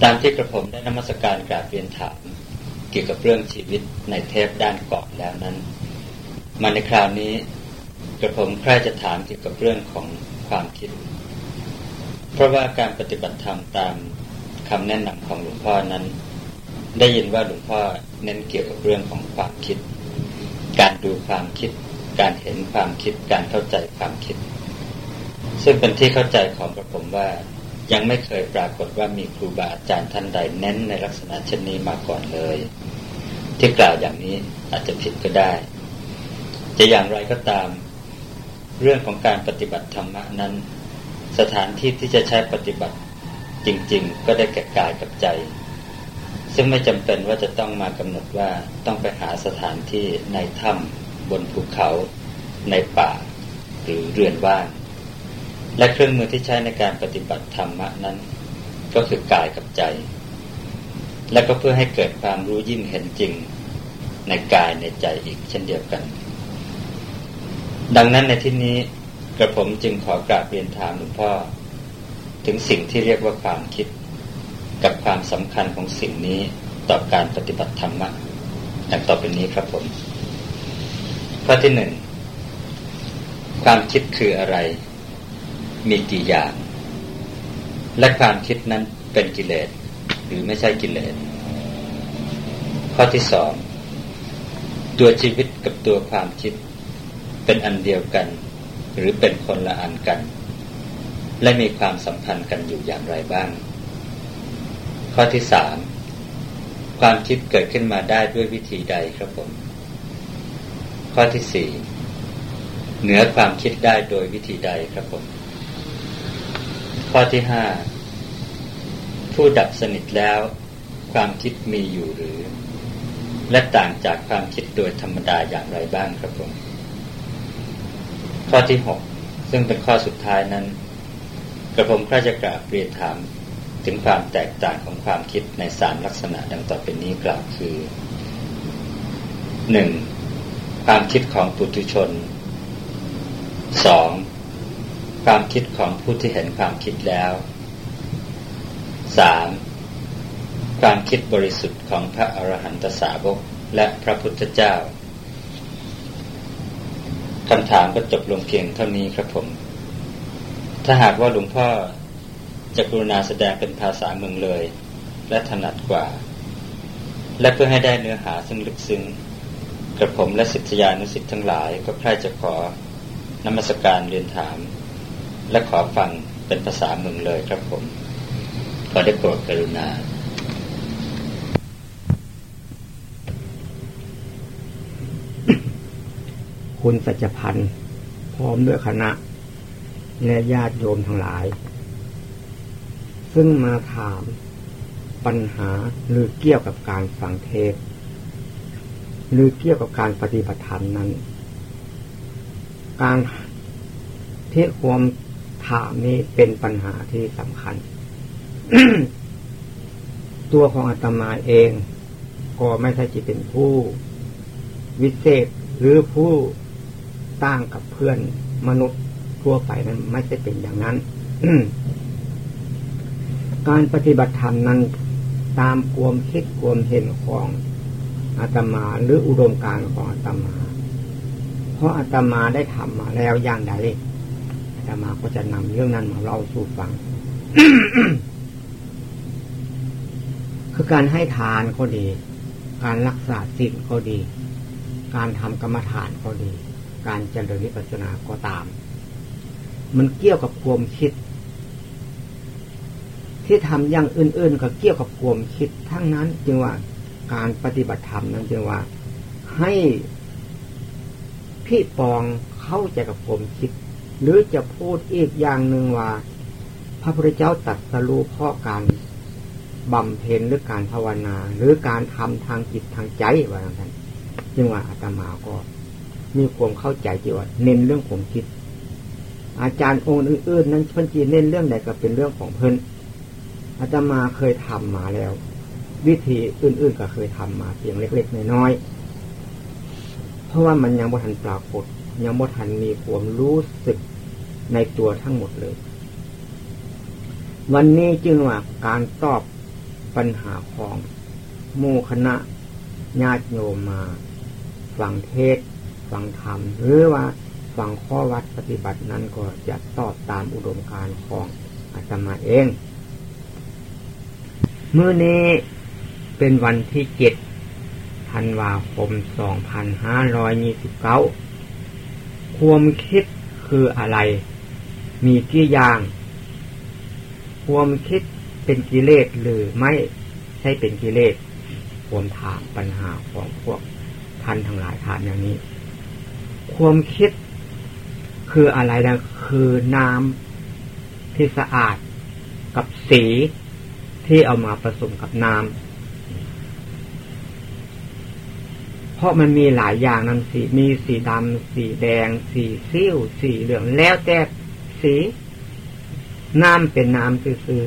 ตามที่กระผมได้นมัสการกราบเรียนถาม เกี่ยวกับเรื่องชีวิตในเทปด้านก่อนแล้วนั้น มาในคราวนี้กระผมใคร่จะถามเกี่ยวกับเรื่องของความคิด เพราะว่าการปฏิบัติธรรมตามคำแนะนำของหลวงพ่อนั้น ได้ยินว่าหลวงพ่อเน้นเกี่ยวกับเรื่องของความคิด การดูความคิด การเห็นความคิดการเข้าใจความคิด ซึ่งเป็นที่เข้าใจของกระผมว่ายังไม่เคยปรากฏว่ามีครูบาอาจารย์ท่านใดเน้นในลักษณะเช่นนี้มาก่อนเลย ที่กล่าวอย่างนี้อาจจะผิดก็ได้ จะอย่างไรก็ตาม เรื่องของการปฏิบัติธรรมนั้น สถานที่ที่จะใช้ปฏิบัติจริง ๆ ก็ได้แก่กายกับใจ ซึ่งไม่จำเป็นว่าจะต้องมากำหนดว่าต้องไปหาสถานที่ในถ้ำ บนภูเขาในป่า หรือเรือนว่าง และเครื่องมือที่ใช้ในการปฏิบัติธรรมะนั้น ก็คือกายกับใจ และก็เพื่อให้เกิดความรู้ยิ่งเห็นจริงในกายในใจอีกเช่นเดียวกัน ดังนั้นในที่นี้กระผมจึงขอกราบเรียนถามหลวงพ่อ ถึงสิ่งที่เรียกว่าความคิด กับความสำคัญของสิ่งนี้ต่อการปฏิบัติธรรมะดังต่อไปนี้ครับผม ข้อที่หนึ่งความคิดคืออะไร มีกี่อย่าง และความคิดนั้นเป็นกิเลสหรือไม่ใช่กิเลสข้อที่สองตัวชีวิตกับตัวความคิด เป็นอันเดียวกัน หรือเป็นคนละอันกัน และมีความสัมพันธ์กันอยู่อย่างไรบ้าง ข้อที่สามความคิดเกิดขึ้นมาได้ด้วยวิธีใดครับผม ข้อที่สี่เหนือความคิดได้โดยวิธีใดครับผม ข้อที่ห้าผู้ดับสนิทแล้ว ความคิดมีอยู่หรือ และต่างจากความคิดโดยธรรมดาอย่างไรบ้างครับผม ข้อที่หกซึ่งเป็นข้อสุดท้ายนั้น กระผมข้าจะกราบเรียนถามถึงความแตกต่างของความคิดในสามลักษณะดังต่อไปนี้กล่าวคือหนึ่ง ความคิดของปุถุชนสองความคิดของผู้ที่เห็นความคิดแล้วสามความคิดบริสุทธิ์ของพระอรหันตสาวกและพระพุทธเจ้าคำถามก็จบลงเพียงเท่านี้ครับผม ถ้าหากว่าหลวงพ่อจะกรุณาแสดงเป็นภาษาเมืองเลย และถนัดกว่า และเพื่อให้ได้เนื้อหาซึ่งลึกซึ้ง กระผมและสิทธิยานุสิทธ์ทั้งหลายก็ใคร่จะขอนมัสการเรียนถาม และขอฟังเป็นภาษาเมืองเลยครับผม ขอได้โปรดกรุณาคุณสัจพันธ์พร้อมด้วยคณะ และญาติโยมทั้งหลาย ซึ่งมาถามปัญหาหรือเกี่ยวกับการฟังเทศ หรือเกี่ยวกับการปฏิบัติธรรมนั้น การเทความถามนี้เป็นปัญหาที่สำคัญ ตัวของอาตมาเอง ก็ไม่ใช่จะเป็นผู้ วิเศษหรือผู้ต่างกับเพื่อนมนุษย์ทั่วไปนั้น ไม่ใช่เป็นอย่างนั้น การปฏิบัติธรรมนั้นตามความคิดความเห็นของ อาตมาหรืออุดมการของอาตมา เพราะอาตมาได้ทำมาแล้วอย่างใดอาตมาก็จะนำเรื่องนั้นมาเล่าสู่ฟัง คือการให้ทานก็ดี การรักษาศีลก็ดี การทำกรรมฐานก็ดี การเจริญวิปัสสนาก็ตาม มันเกี่ยวกับความคิดที่ทำอย่างอื่น ๆ ก็เกี่ยวกับความคิดทั้งนั้นจึงว่า การปฏิบัติธรรมนั้นจึงว่า ให้พี่ปองเข้าใจกับความคิด หรือจะพูดอีกอย่างหนึ่งว่า พระพุทธเจ้าตัดสรู้เพราะการบำเพ็ญหรือการภาวนา หรือการทำทางจิตทางใจว่าอย่างนั้นจึงว่าอาตมาก็มีความเข้าใจจีว่าเน้นเรื่องผมคิด อาจารย์องค์อื่นๆ นั้นเพิ่นจีเน้นเรื่องใดก็เป็นเรื่องของเพิ่นอาตมาเคยทำมาแล้ว วิธีอื่นๆก็เคยทำมาเพียงเล็กๆน้อยๆเพราะว่ามันยังบ่ทันปรากฏ ยังบ่ทันมีความรู้สึกในตัวทั้งหมดเลย วันนี้จึงว่าการตอบปัญหาของโมคณะญาติโยมมา ฟังเทศ ฟังธรรม หรือว่าฟังข้อวัดปฏิบัตินั้นก็จะตอบตามอุดมการณ์ของอาตมาเอง เมื่อนี้ เป็นวันที่เจ็ดธันวาคมสองพันห้าร้อยยี่สิบเก้าความคิดคืออะไร มีกี่อย่าง ความคิดเป็นกิเลสหรือไม่ใช่เป็นกิเลสความถามปัญหาของพวกท่านทั้งหลายถามอย่างนี้ ความคิดคืออะไรนะคือน้ำที่สะอาดกับสีที่เอามาผสมกับน้ำ เพราะมันมีหลายอย่างนั่นสีมีสีดำสีแดง สีซิ่วสีเหลืองแล้วแต่สีน้ำเป็นน้ำซื่อ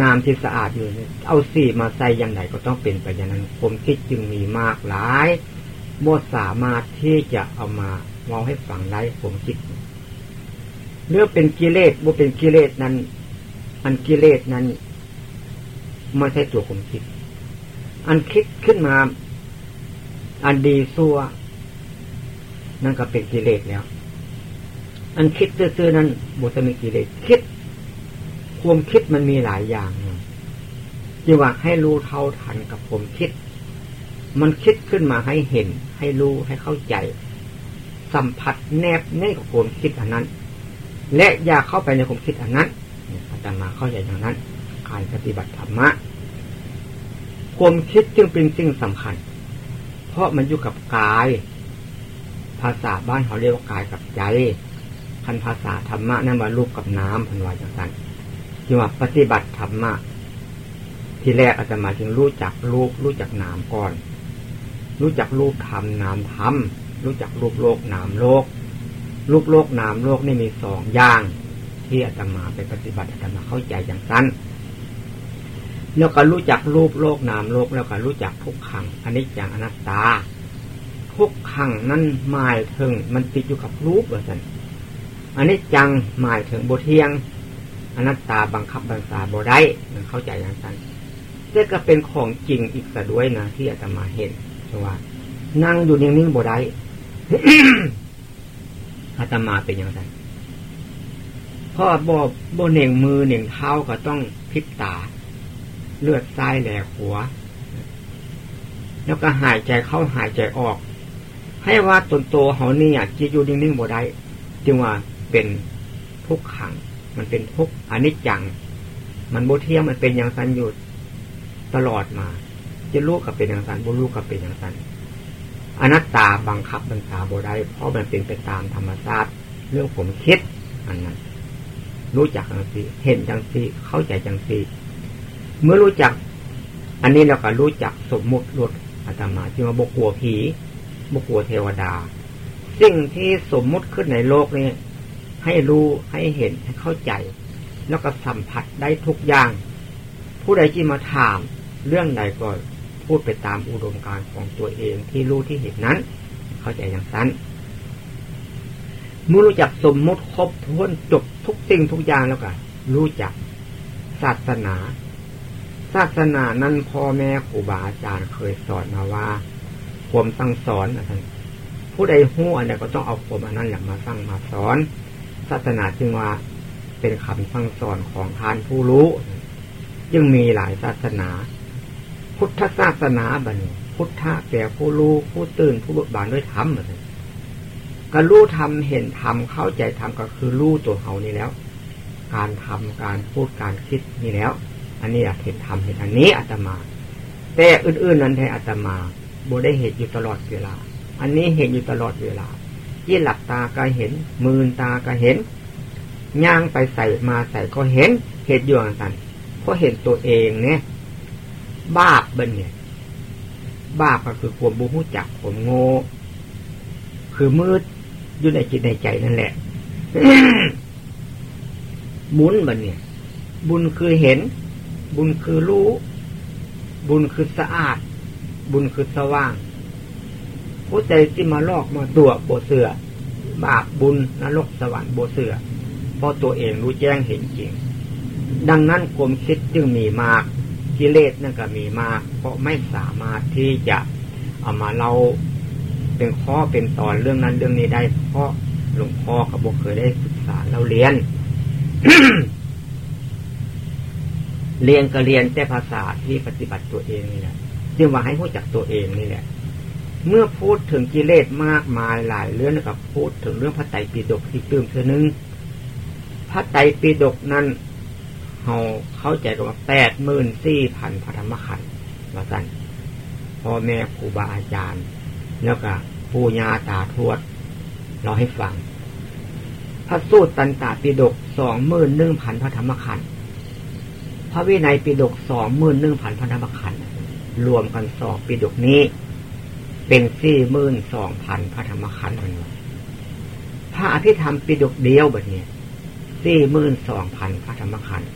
น้ำที่สะอาดอยู่เนี่ยเอาสีมาใส่อย่างไรก็ต้องเป็นไปอย่างนั้นผมคิดจึงมีมากหลายโมสามารถที่จะเอามาเมาให้ฟังได้ผมคิดเรื่องเป็นกิเลสบ่เป็นกิเลสนั้น อันกิเลสนั้นไม่ใช่ตัวผมคิด อันคิดขึ้นมา อันดีซัวนั่นก็เป็นกิเลสแล้ว อันคิดซื่อๆนั้นบุตรมีกิเลสคิด ความคิดมันมีหลายอย่างจีว่าให้รู้เท่าทันกับผมคิด มันคิดขึ้นมาให้เห็น ให้รู้ให้เข้าใจ สัมผัสแนบแน่กับผมคิดอันนั้น และอย่าเข้าไปในความคิดอันนั้นอาจารย์มาเข้าใจอย่างนั้นการปฏิบัติธรรมะความคิดจึงเป็นสิ่งสำคัญ เพราะมันอยู่กับกาย ภาษาบ้านเขาเรียกว่ากายกับใจคันภาษาธรรมะนั่นว่ารูปกับน้ำพันวายอย่างนั้นที่ว่าปฏิบัติธรรมะที่แรกอาจจะมาจึงรู้จักรูปรู้จักนามก่อน รู้จักรูปธรรมนามธรรมรู้จักรูปโลกนามโลก รูปโลกนามโลกนี่มีสองอย่าง ที่อาจจะมาไปปฏิบัติอาจจะมาเข้าใจอย่างสั้น แล้วก็รู้จักรูปโลกนามโลกแล้วก็รู้จักทุกขังอันนี้อย่างอนัตตา ทุกขังนั้นหมายถึงมันติดอยู่กับรูปเหมือนกันอันนี้จังหมายถึงบทเทียงอนัตตาบังคับบัญชาบ่ได้เข้าใจอย่างนั้นแต่ก็เป็นของจริงอีกสะด้วยนะที่อาตมาเห็นว่า นั่งอยู่นิ่งๆบ่ได้อาตมาเป็นอย่างไรเพราะบ่บ่เน่งมือเน่งเท้าก็ต้องพิบตา เลือดซ้ายแหลกหัว แล้วก็หายใจเข้าหายใจออก ให้ว่าตนโตเขาเนี่ยจีอยู่นิ่งๆบ่ได้จึงว่าเป็นทุกขัง มันเป็นทุกอนิจจัง มันโบเทียมมันเป็นอย่างสันอยู่ตลอดมา จะรู้กับเป็นอย่างสันบุรู้กับเป็นอย่างสันอนัตตาบังคับบัญชาโบได้เพราะมันเป็นไปตามธรรมชาติเรื่องผมคิดอันนั้นรู้จักจังสีเห็นจังสีเข้าใจจังสี เมื่อรู้จัก อันนี้เราก็รู้จักสมมุติรดอาตมาที่ว่าบกลัวผีบกลัวเทวดา สิ่งที่สมมุติขึ้นในโลกนี้ให้รู้ให้เห็นให้เข้าใจ แล้วก็สัมผัสได้ทุกอย่าง ผู้ใดที่มาถาม เรื่องใดก็พูดไปตามอุดมการของตัวเองที่รู้ที่เห็นนั้น เข้าใจอย่างนั้นเมื่อรู้จักสมมติครบถ้วนจบทุกสิ่งทุกอย่างแล้วก็รู้จักศาสนา ศาสนานั้นพ่อแม่ครูบาอาจารย์เคยสอนมาว่าความสั่งสอนนะท่านผู้ใดหู้อันใดก็ต้องเอาความอันนั้นอย่างมาสั่งมาสอน ศาสนาจึงว่าเป็นคำสั่งสอนของทานผู้รู้จึงมีหลายศาสนา พุทธศาสนาบันพุทธะแปลผู้รู้ผู้ตื่นผู้บุบานด้วยธรรมเลยก็รู้ธรรมเห็นธรรมเข้าใจธรรมก็คือรู้ตัวเฮานี่แล้ว การทำการพูดการคิดนี่แล้ว อันนี้เห็นทำเห็นอันนี้อาตมา แต่อื่นๆนั้นให้อาตมาโบได้เห็นอยู่ตลอดเวลา อันนี้เห็นอยู่ตลอดเวลายี่หลับตาก็เห็น มืนตาก็เห็นย่างไปใส่มาใส่ก็เห็นเห็นอยู่อันนั้นก็เห็นตัวเองเนี่ย บาปเป็นเนี่ย บาปก็คือความบุหุจักความโง่คือมืดอยู่ในจิตในใจนั่นแหละบุญมันเนี่ย บุญคือเห็น บุญคือรู้ บุญคือสะอาด บุญคือสว่างผู้ใจที่มาลอกมาตัวโบเสือบาปบุญนรกสวรรค์โบเสือเพราะตัวเองรู้แจ้งเห็นจริง ดังนั้นความคิดจึงมีมากกิเลสนั่นก็มีมากเพราะไม่สามารถที่จะเอามาเราเป็นข้อเป็นตอนเรื่องนั้นเรื่องนี้ได้เพราะหลวงพ่อเขาบอกเคยได้ศึกษาเราเรียน เรียนก็เรียนแต่ภาษาที่ปฏิบัติตัวเองนี่แหละจึงว่าให้รู้จักตัวเองนี่แหละ เมื่อพูดถึงกิเลสมากมายหลายเรื่องกับพูดถึงเรื่องพระไตรปิฎกที่ตื่มเธอนึงพระไตรปิฎกนั้นเขาเข้าใจกันว่าแปดหมื่นสี่พันพระธรรมขันธ์ว่าสั้นพ่อแม่ครูบาอาจารย์ แล้วก็ปู่ย่าตาทวด เราให้ฟัง พระสูตรตันตปิฎกสองหมื่นหนึ่งพันพระธรรมขันธ์ พระวินัยปิฎกสองหมื่นหนึ่งพันพระธรรมขันธ์รวมกันสองปิฎกนี้ เป็นสี่หมื่นสองพันพระธรรมขันธ์พระอภิธรรมปิฎกเดียวแบบนี้สี่หมื่นสองพันพระธรรมขันธ์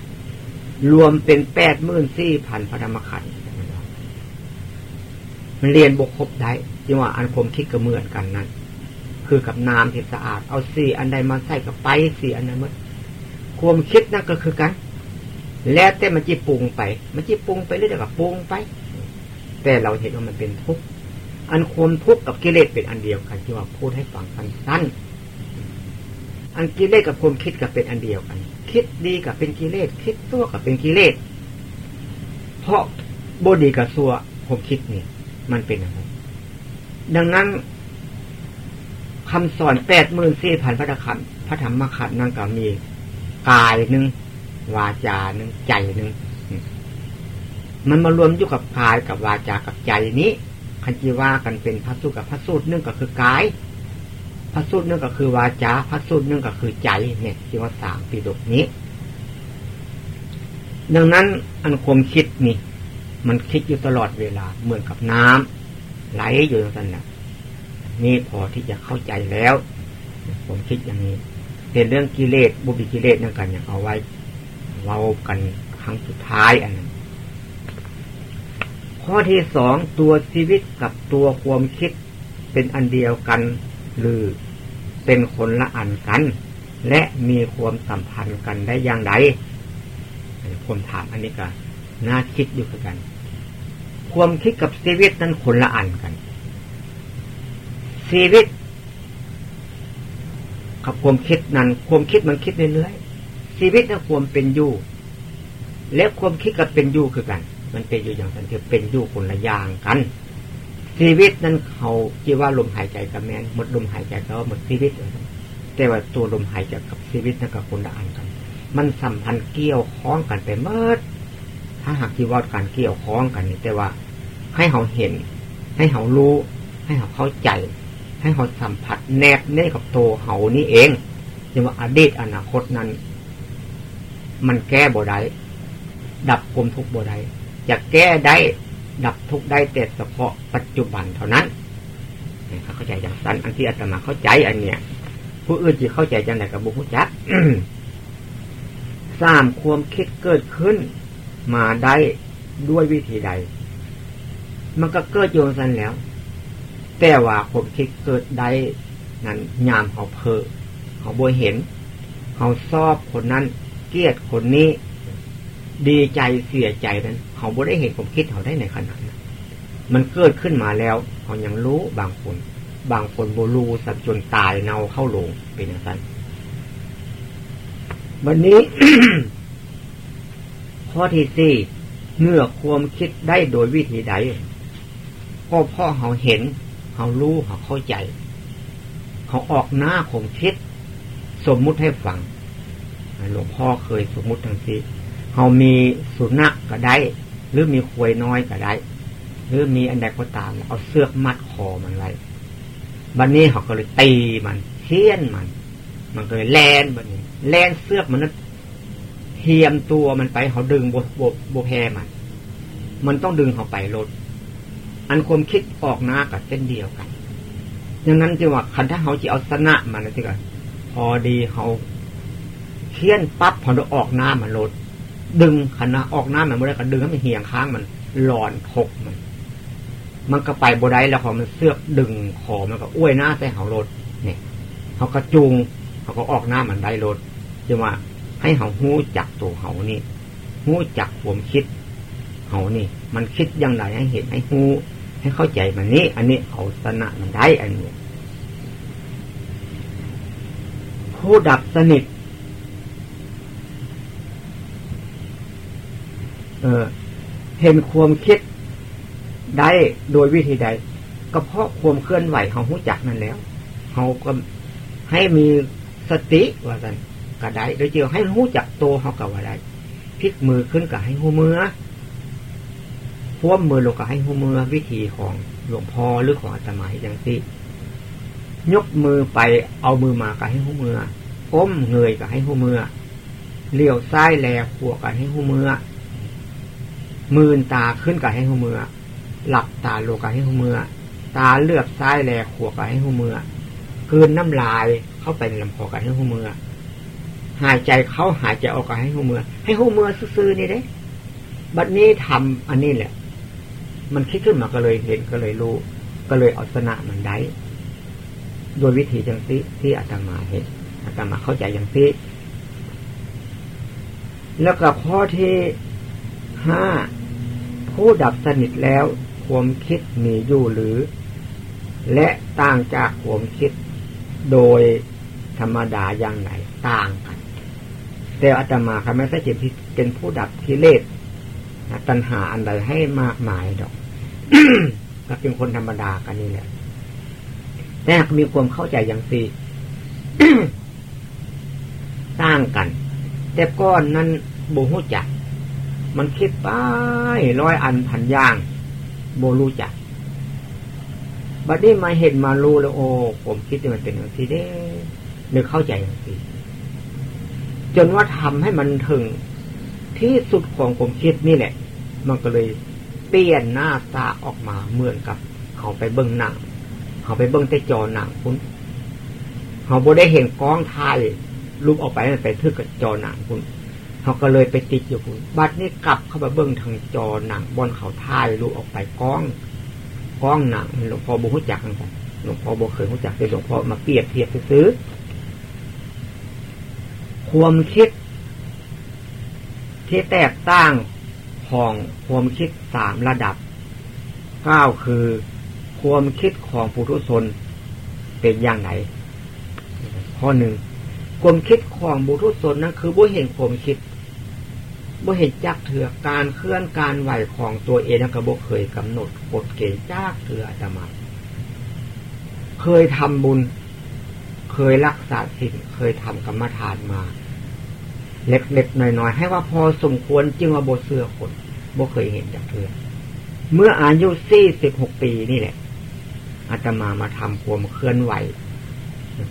รวมเป็นแปดหมื่นสี่พันพระธรรมขันธ์มันเรียนบกครบได้ที่ว่าอันคมคิดก็เหมือนกันนั่นคือกับน้ำที่สะอาด เอาสี่อันใดมาใส่กับไปสี่อันนั้นหมดความคิดนั่นก็คือกัน แล้วแต่มันจีปรุงไป มันจีปรุงไปเรื่อยๆกับปรุงไป แต่เราเห็นว่ามันเป็นทุกข์อันความทุกข์กับกิเลสเป็นอันเดียวกันที่ว่าพูดให้ฟังสั้นอันกิเลสกับความคิดกับเป็นอันเดียวกัน คิดดีกับเป็นกิเลสคิดตัวกับเป็นกิเลสเพราะบดีกับซัวผมคิดเนี่ย มันเป็นอะไรดังนั้นคำสอนแปดหมื่นสี่พันพระธรรมพระธรรมขันธ์นั่นก็มีกายหนึ่ง วาจาหนึ่งใจหนึ่งมันมารวมอยู่กับกายกับวาจากับใจนี้คันจีว่ากันเป็นพระสูตรกับพระสูตรนึ่งก็คือกายพระสูตรนึงก็คือวาจาพระสูตรนึงก็คือใจเนี่ยที่ว่าสามปีดกนี้ ดังนั้นอันความคิดนี่ มันคิดอยู่ตลอดเวลาเหมือนกับน้ำไหลอยู่นั่นแหละนี่พอที่จะเข้าใจแล้ว ผมคิดอย่างนี้เป็นเรื่องกิเลสบุบิกิเลสนั่นกันอย่างเอาไว้ เรากันครั้งสุดท้ายอันนั้นข้อที่สองตัวชีวิตกับตัวความคิดเป็นอันเดียวกัน หรือเป็นคนละอันกัน และมีความสัมพันธ์กันได้อย่างไรคนถามอันนี้ก็น่าคิดอยู่กัน ความคิดกับชีวิตนั้นคนละอันกัน ชีวิต กับความคิดนั้น ความคิดมันคิดเรื่อยๆ ชีวิตนั้นความเป็นอยู่ และความคิดกับเป็นอยู่คือกัน มันเป็นอยู่อย่างนั้นคือเป็นอยู่คนละอย่างกัน ชีวิตนั้นเขาคิดว่าลมหายใจกับแมนหมดลมหายใจก็หมดชีวิตแต่ว่าตัวลมหายใจกับชีวิตนั่นกับคนละอันกัน มันสัมพันธ์เกี่ยวข้องกันไปเมื่อถ้าหากที่ว่าการเกี่ยวข้องกันนี่แต่ว่าให้เขาเห็น ให้เขารู้ ให้เขาเข้าใจ ให้เขาสัมผัสแนบแน่กับตัวเขานี่เองจะว่าอดีตอนาคตนั้น มันแก้บ่ได้ดับความทุกบ่ได้จะแก้ได้ ดับทุกได้แต่เฉพาะปัจจุบันเท่านั้นเขาเข้าใจอย่างสั้นอันที่อาตมาเข้าใจอันเนี้ยผู้อื่นจะเข้าใจจังไหนกับบุคจักสร้างความคิดเกิดขึ้น มาได้ด้วยวิธีใด มันก็เกิดโยนสันแล้ว แต่ว่าความคิดเกิดได้นั้นยามเขาเพอเขาบวยเห็น เขาชอบคนนั้น เกลียดคนนี้ ดีใจเสียใจนั้นเขาบ่ได้เห็นผมคิดเขาได้ในขณะนั้นมันเกิดขึ้นมาแล้วเขายังรู้บางคน บางคนโบลูสับจนตายเนาเข้าลงเป็นอย่างนั้นวันนี้ ข้อที่สี่เมื่อความคิดได้โดยวิธีใดก็พ่อเขาเห็นเขารู้เขาเข้าใจ เขาออกหน้าผมคิด สมมุติให้ฟัง หลวงพ่อเคยสมมุติทั้งที่เขามีสุนัขก็ได้ หรือมีควยน้อยก็ได้ หรือมีอันใดก็ตาม เอาเสื้อมัดคอมันไว้บันนี้เขาก็เลยตีมันเทียนมัน มันก็เลยแลนบันนี้แลนเสื้อมันนั้นเทียมตัวมันไปเขาดึงโบบแพมัน มันต้องดึงเขาไปรถอันความคิดออกหน้ากับเส้นเดียวกันดังนั้นจึงว่าคันถ้าเขาจะเอาสนะมันนะที่กันพอดีเขา เคี่ยนปั๊บพอเราออกหน้ามันลดดึงคณะออกหน้ามันไม่ได้ก็ดึงให้มันเหี่ยงค้างมันหลอนทกมัน มันก็ไปบดได้แล้วพอมันเสือกดึงคอมันก็อ้วยหน้าใส่เขาลดเนี่ยเขาก็จูงเขาก็ออกหน้ามันได้ลดจึงว่าให้เขาหู้จักตัวเขานี่หู้จักผมคิดเขานี่ มันคิดยังไงให้เห็นให้หู้ให้เข้าใจมันนี้ อันนี้เอาสนะมันได้อันนี้ผู้ดับสนิท อ เห็นความคิดได้โดยวิธีใด ก็เพราะความเคลื่อนไหวของหูจักนั่นแล้วเขาก็ให้มีสติว่ากันก็ได้โดยเจียวให้หูจักโตเขากับว่าได้พลิกมือขึ้นกับให้หูมือพวมมือลงกับให้หูมือวิธีของหลวงพ่อหรือของอาตมาอย่างที่ยกมือไปเอามือมากับให้หูมือก้มเงยกับให้หูมือเลี้ยวซ้ายแลขวกับให้หูมือ มื่นตาขึ้นกับให้หูมือหลับตาโลกับให้หูมือตาเลือกซ้ายแลขวกับให้หูมือคืนน้ำลายเข้าไปในลำคอกับให้หูมือหายใจเข้าหายใจออกกับให้หูมือให้หูมือซื่อๆนี่เด้ บัดนี้ทำอันนี้แหละ มันคิดขึ้นมาก็เลยเห็นก็เลยรู้ก็เลยเอาชนะมันได้โดยวิธีจังซีที่อาตมาเห็นอาตมาเข้าใจอย่างซีแล้วก็ข้อที่ห้า ผู้ดับสนิทแล้วความคิดมีอยู่หรือ และต่างจากความคิดโดยธรรมดาอย่างไหนต่างกัน แต่อาตมาค่ะไม่ใช่เป็นผู้ดับกิเลสตัณหาอันใดให้มากมายดอกก็เป็นคนธรรมดากันนี่แหละแต่มีความเข้าใจอย่างสี่สร้างกัน แต่ก้อนนั้นบูฮู้จัก มันคิดไปร้อยอันพันย่างโบรู้จักบัดนี้มาเห็นมารู้แล้วโอ้ผมคิดมันเป็นอย่างที่ได้นึกเข้าใจอย่างที่จนว่าทำให้มันถึงที่สุดของผมคิดนี่แหละ มันก็เลยเปลี่ยนหน้าตาออกมาเหมือนกับ เขาไปเบิ้งหนังเขาไปเบิ้งแต่จอหนังคุณเขาบ่ได้เห็นกล้องถ่ายรูปออกไปมันไปทึกกับจอหนังคุณ เขาก็เลยไปติดอยู่คุณบัดนี้กลับเข้าไปเบิ้งทางจอหนังบนเขาถ่ายรูปออกไปกล้องกล้องหนังหลวงพ่อบุหุจักกันหลวงพ่อบุเคยหุจักแต่หลวงพ่อมาเปรียบเทียบซื้อความคิด ที่แตกต่างของความคิดสามระดับเก้าคือความคิดของปุถุชนเป็นอย่างไรข้อหนึ่งความคิดของบุรุษชนนั้นคือบ่เห็นความคิด บ่เห็นจักเถื่อการเคลื่อนการไหวของตัวเองก็บ่เคยกำหนดกฎเกณฑ์จักเถื่ออาตมา เคยทำบุญ เคยรักษาศีลเคยทำกรรมฐานมา เล็กๆหน่อยๆให้ว่าพอสมควรจึงว่าโบเสือคนโบเคยเห็นจากเพื่อเมื่ออายุสี่สิบหกปีนี่แหละอาตมามาทำความเคลื่อนไหว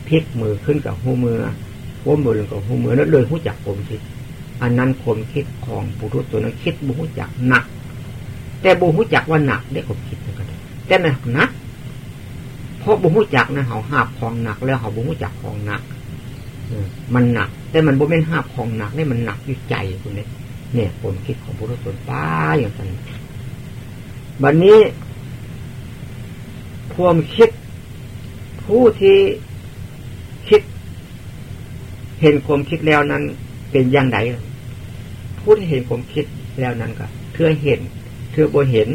พลิกมือขึ้นกับหูมือหัวมือลงกับหูมือแล้วเลยหูจักผมคิ อันนั้นความคิดของปุถุชนนั้นคิดบุหูจักหนัก แต่บุหูจักว่าหนักได้ความคิดก็ได้แต่หนักนักเพราะบุหูจักนะเขาหาบของหนัก แล้วเขาบุหูจักของหนักมันหนัก แต่มันบ่เป็นห้าของหนักนี่มันหนักอยู่ใจคุณเนี่ยเนี่ยผมคิดของพุทธศนป้าอย่างนั้นบัดนนี้ความคิดผู้ที่คิด เห็นความคิดแล้วนั้นเป็นอย่างไร ผู้ที่เห็นความคิดแล้วนั้นก็เธอเห็น เธอบ่เห็น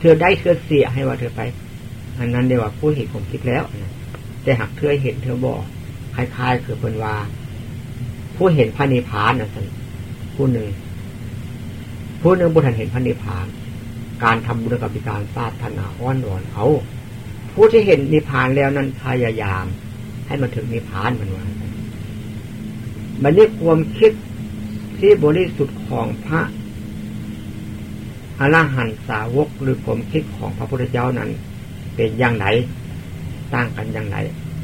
เธอได้เธอเสียให้ว่าเธอไป อันนั้นเดียว่าผู้เห็นความคิดแล้วแต่หากเธอเห็นเธอบอกคล้ายๆคือเป็นว่า ผู้เห็นพระนิพพานนะสิผู้หนึ่งผู้หนึ่งบุทันเห็นพระนิพพาน การทำบุญกับการศาสนาอ้อนวอนเขาผู้ที่เห็นนิพพานแล้วนั้นพยายาม ให้มันถึงนิพพานมันว่ามันนี้ความคิด ที่บริสุทธิ์ของพระอรหันตสาวกหรือความคิดของพระพุทธเจ้านั้น เป็นอย่างไรต่างกันอย่างไร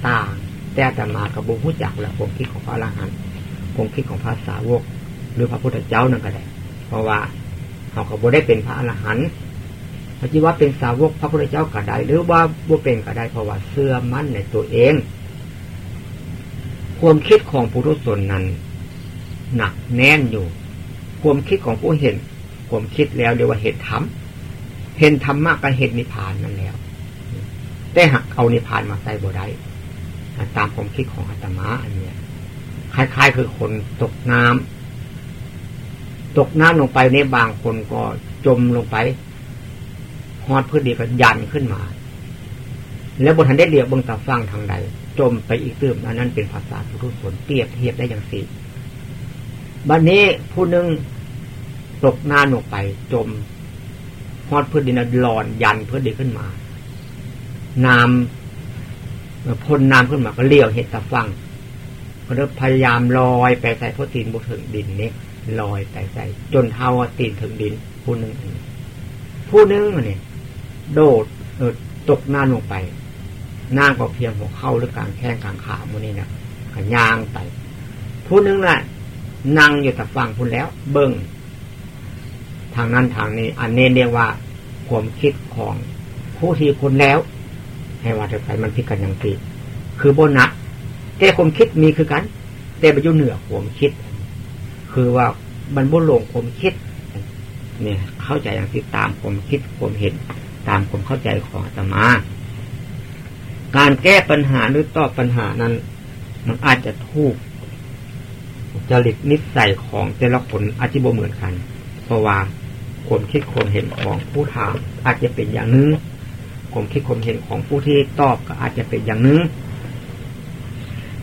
ต่างแต่แต่มากระบุหูจักและความคิดของพระอรหันต์ความคิดของพระสาวก หรือพระพุทธเจ้านั่นก็ได้ เพราะว่าเขาก็บ่ได้เป็นพระอรหันต์พระจิว่าเป็นสาวกพระพุทธเจ้าก็ได้ หรือว่าบ่เป็นก็ได้เพราะว่าเสื่อมั่นในตัวเอง ความคิดของผู้ทุศนนั้น หนักแน่นอยู่ ความคิดของผู้เห็น ความคิดแล้วเรียกว่าเหตุธรรมเห็นธรรมากกันเหตุนิพพานนั่นแล้วได้หักเอานิพพานมาใส่บ่ได้ตามความคิดของอาตมาอันเนี้ยคล้ายๆ คือคนตกน้ำตกน้ำลงไปในบางคนก็จมลงไปฮอดพื้นดีก็ยันขึ้นมา แล้วบนทันได้เรียกบงตาฟังทางใดจมไปอีกตื้มอันนั้นเป็นภาษาพุทธสนเปรียบเทียบได้อย่างสี่ บัดนนี้ผู้หนึ่งตกน้ำลงไป จมฮอดพื้นดินหลอนยันพื้นดินขึ้นมา น้ำพ่นน้ำขึ้นมาก็เลี้ยวเห็ดตะฟังก็เริ่มพยายามลอยไปใส่พวตีนบุถึงดินนี้ลอยไปใส่ จนเท้าตีนถึงดิน ผู้หนึ่งผู้หนึ่งเนี่ยโดดตกน้าลงไปน่าก็เพียงหัวเข้าหรือกลางแข้งกลางขาโมนี่เนี่ยก็ย่างไปผู้หนึ่งน่ะ นั่งอยู่แต่ฟังคุณแล้ว เบิ้งทางนั้นทางนี้ อันนี้เรียกว่าความคิดของผู้ที่คนแล้ว ให้ว่าจะไปมันพิกันอย่างตีคือโบนัสแต่ความคิดมีคือกัน แต่ไปยุ่เหนือความคิด คือว่ามันบุลงความคิด เนี่ย เข้าใจอย่างที่ตามความคิดความเห็น ตามความเข้าใจของอาตมา การแก้ปัญหาหรือตอบปัญหานั้น มันอาจจะถูก จริตนิสัยของแต่ละคนอาจจะบ่เหมือนกัน เพราะว่าความคิดความเห็นของผู้ถามอาจจะเป็นอย่างนึงความคิดความเห็นของผู้ที่ตอบก็อาจจะเป็นอย่างนึง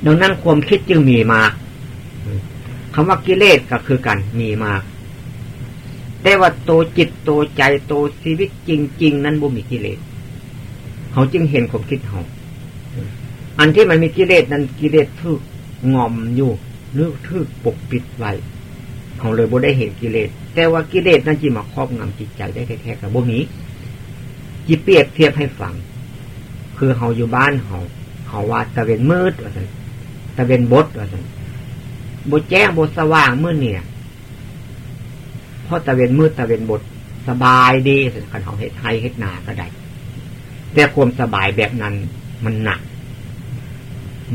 ดังนั้นความคิดจึงมีมากคำว่ากิเลสก็คือกันมีมากแต่ว่าตัวจิตตัวใจตัวชีวิตจริง ๆ นั้นบ่มีกิเลสเขาจึงเห็นความคิดเขาอันที่มันมีกิเลสนั้นกิเลสทึกงอมอยู่ หรือทึกปกปิดไว้เขาเลยบ่ได้เห็นกิเลส แต่ว่ากิเลสนั้นจีมาครอบงำจิตใจได้แท้ๆกับบ่มีจีเปรียบเทียบให้ฟัง คือเขาอยู่บ้านเขาเขาว่าตะเวนมืดว่าสันตะเวนบดว่าสันบดแจ้งบดสว่างมืดเนี่ยเพราะตะเวนมืดตะเวนบดสบายดีสันขันเขาเฮ็ดไทยเฮ็ดนาก็ได้แต่ความสบายแบบนั้นมันหนัก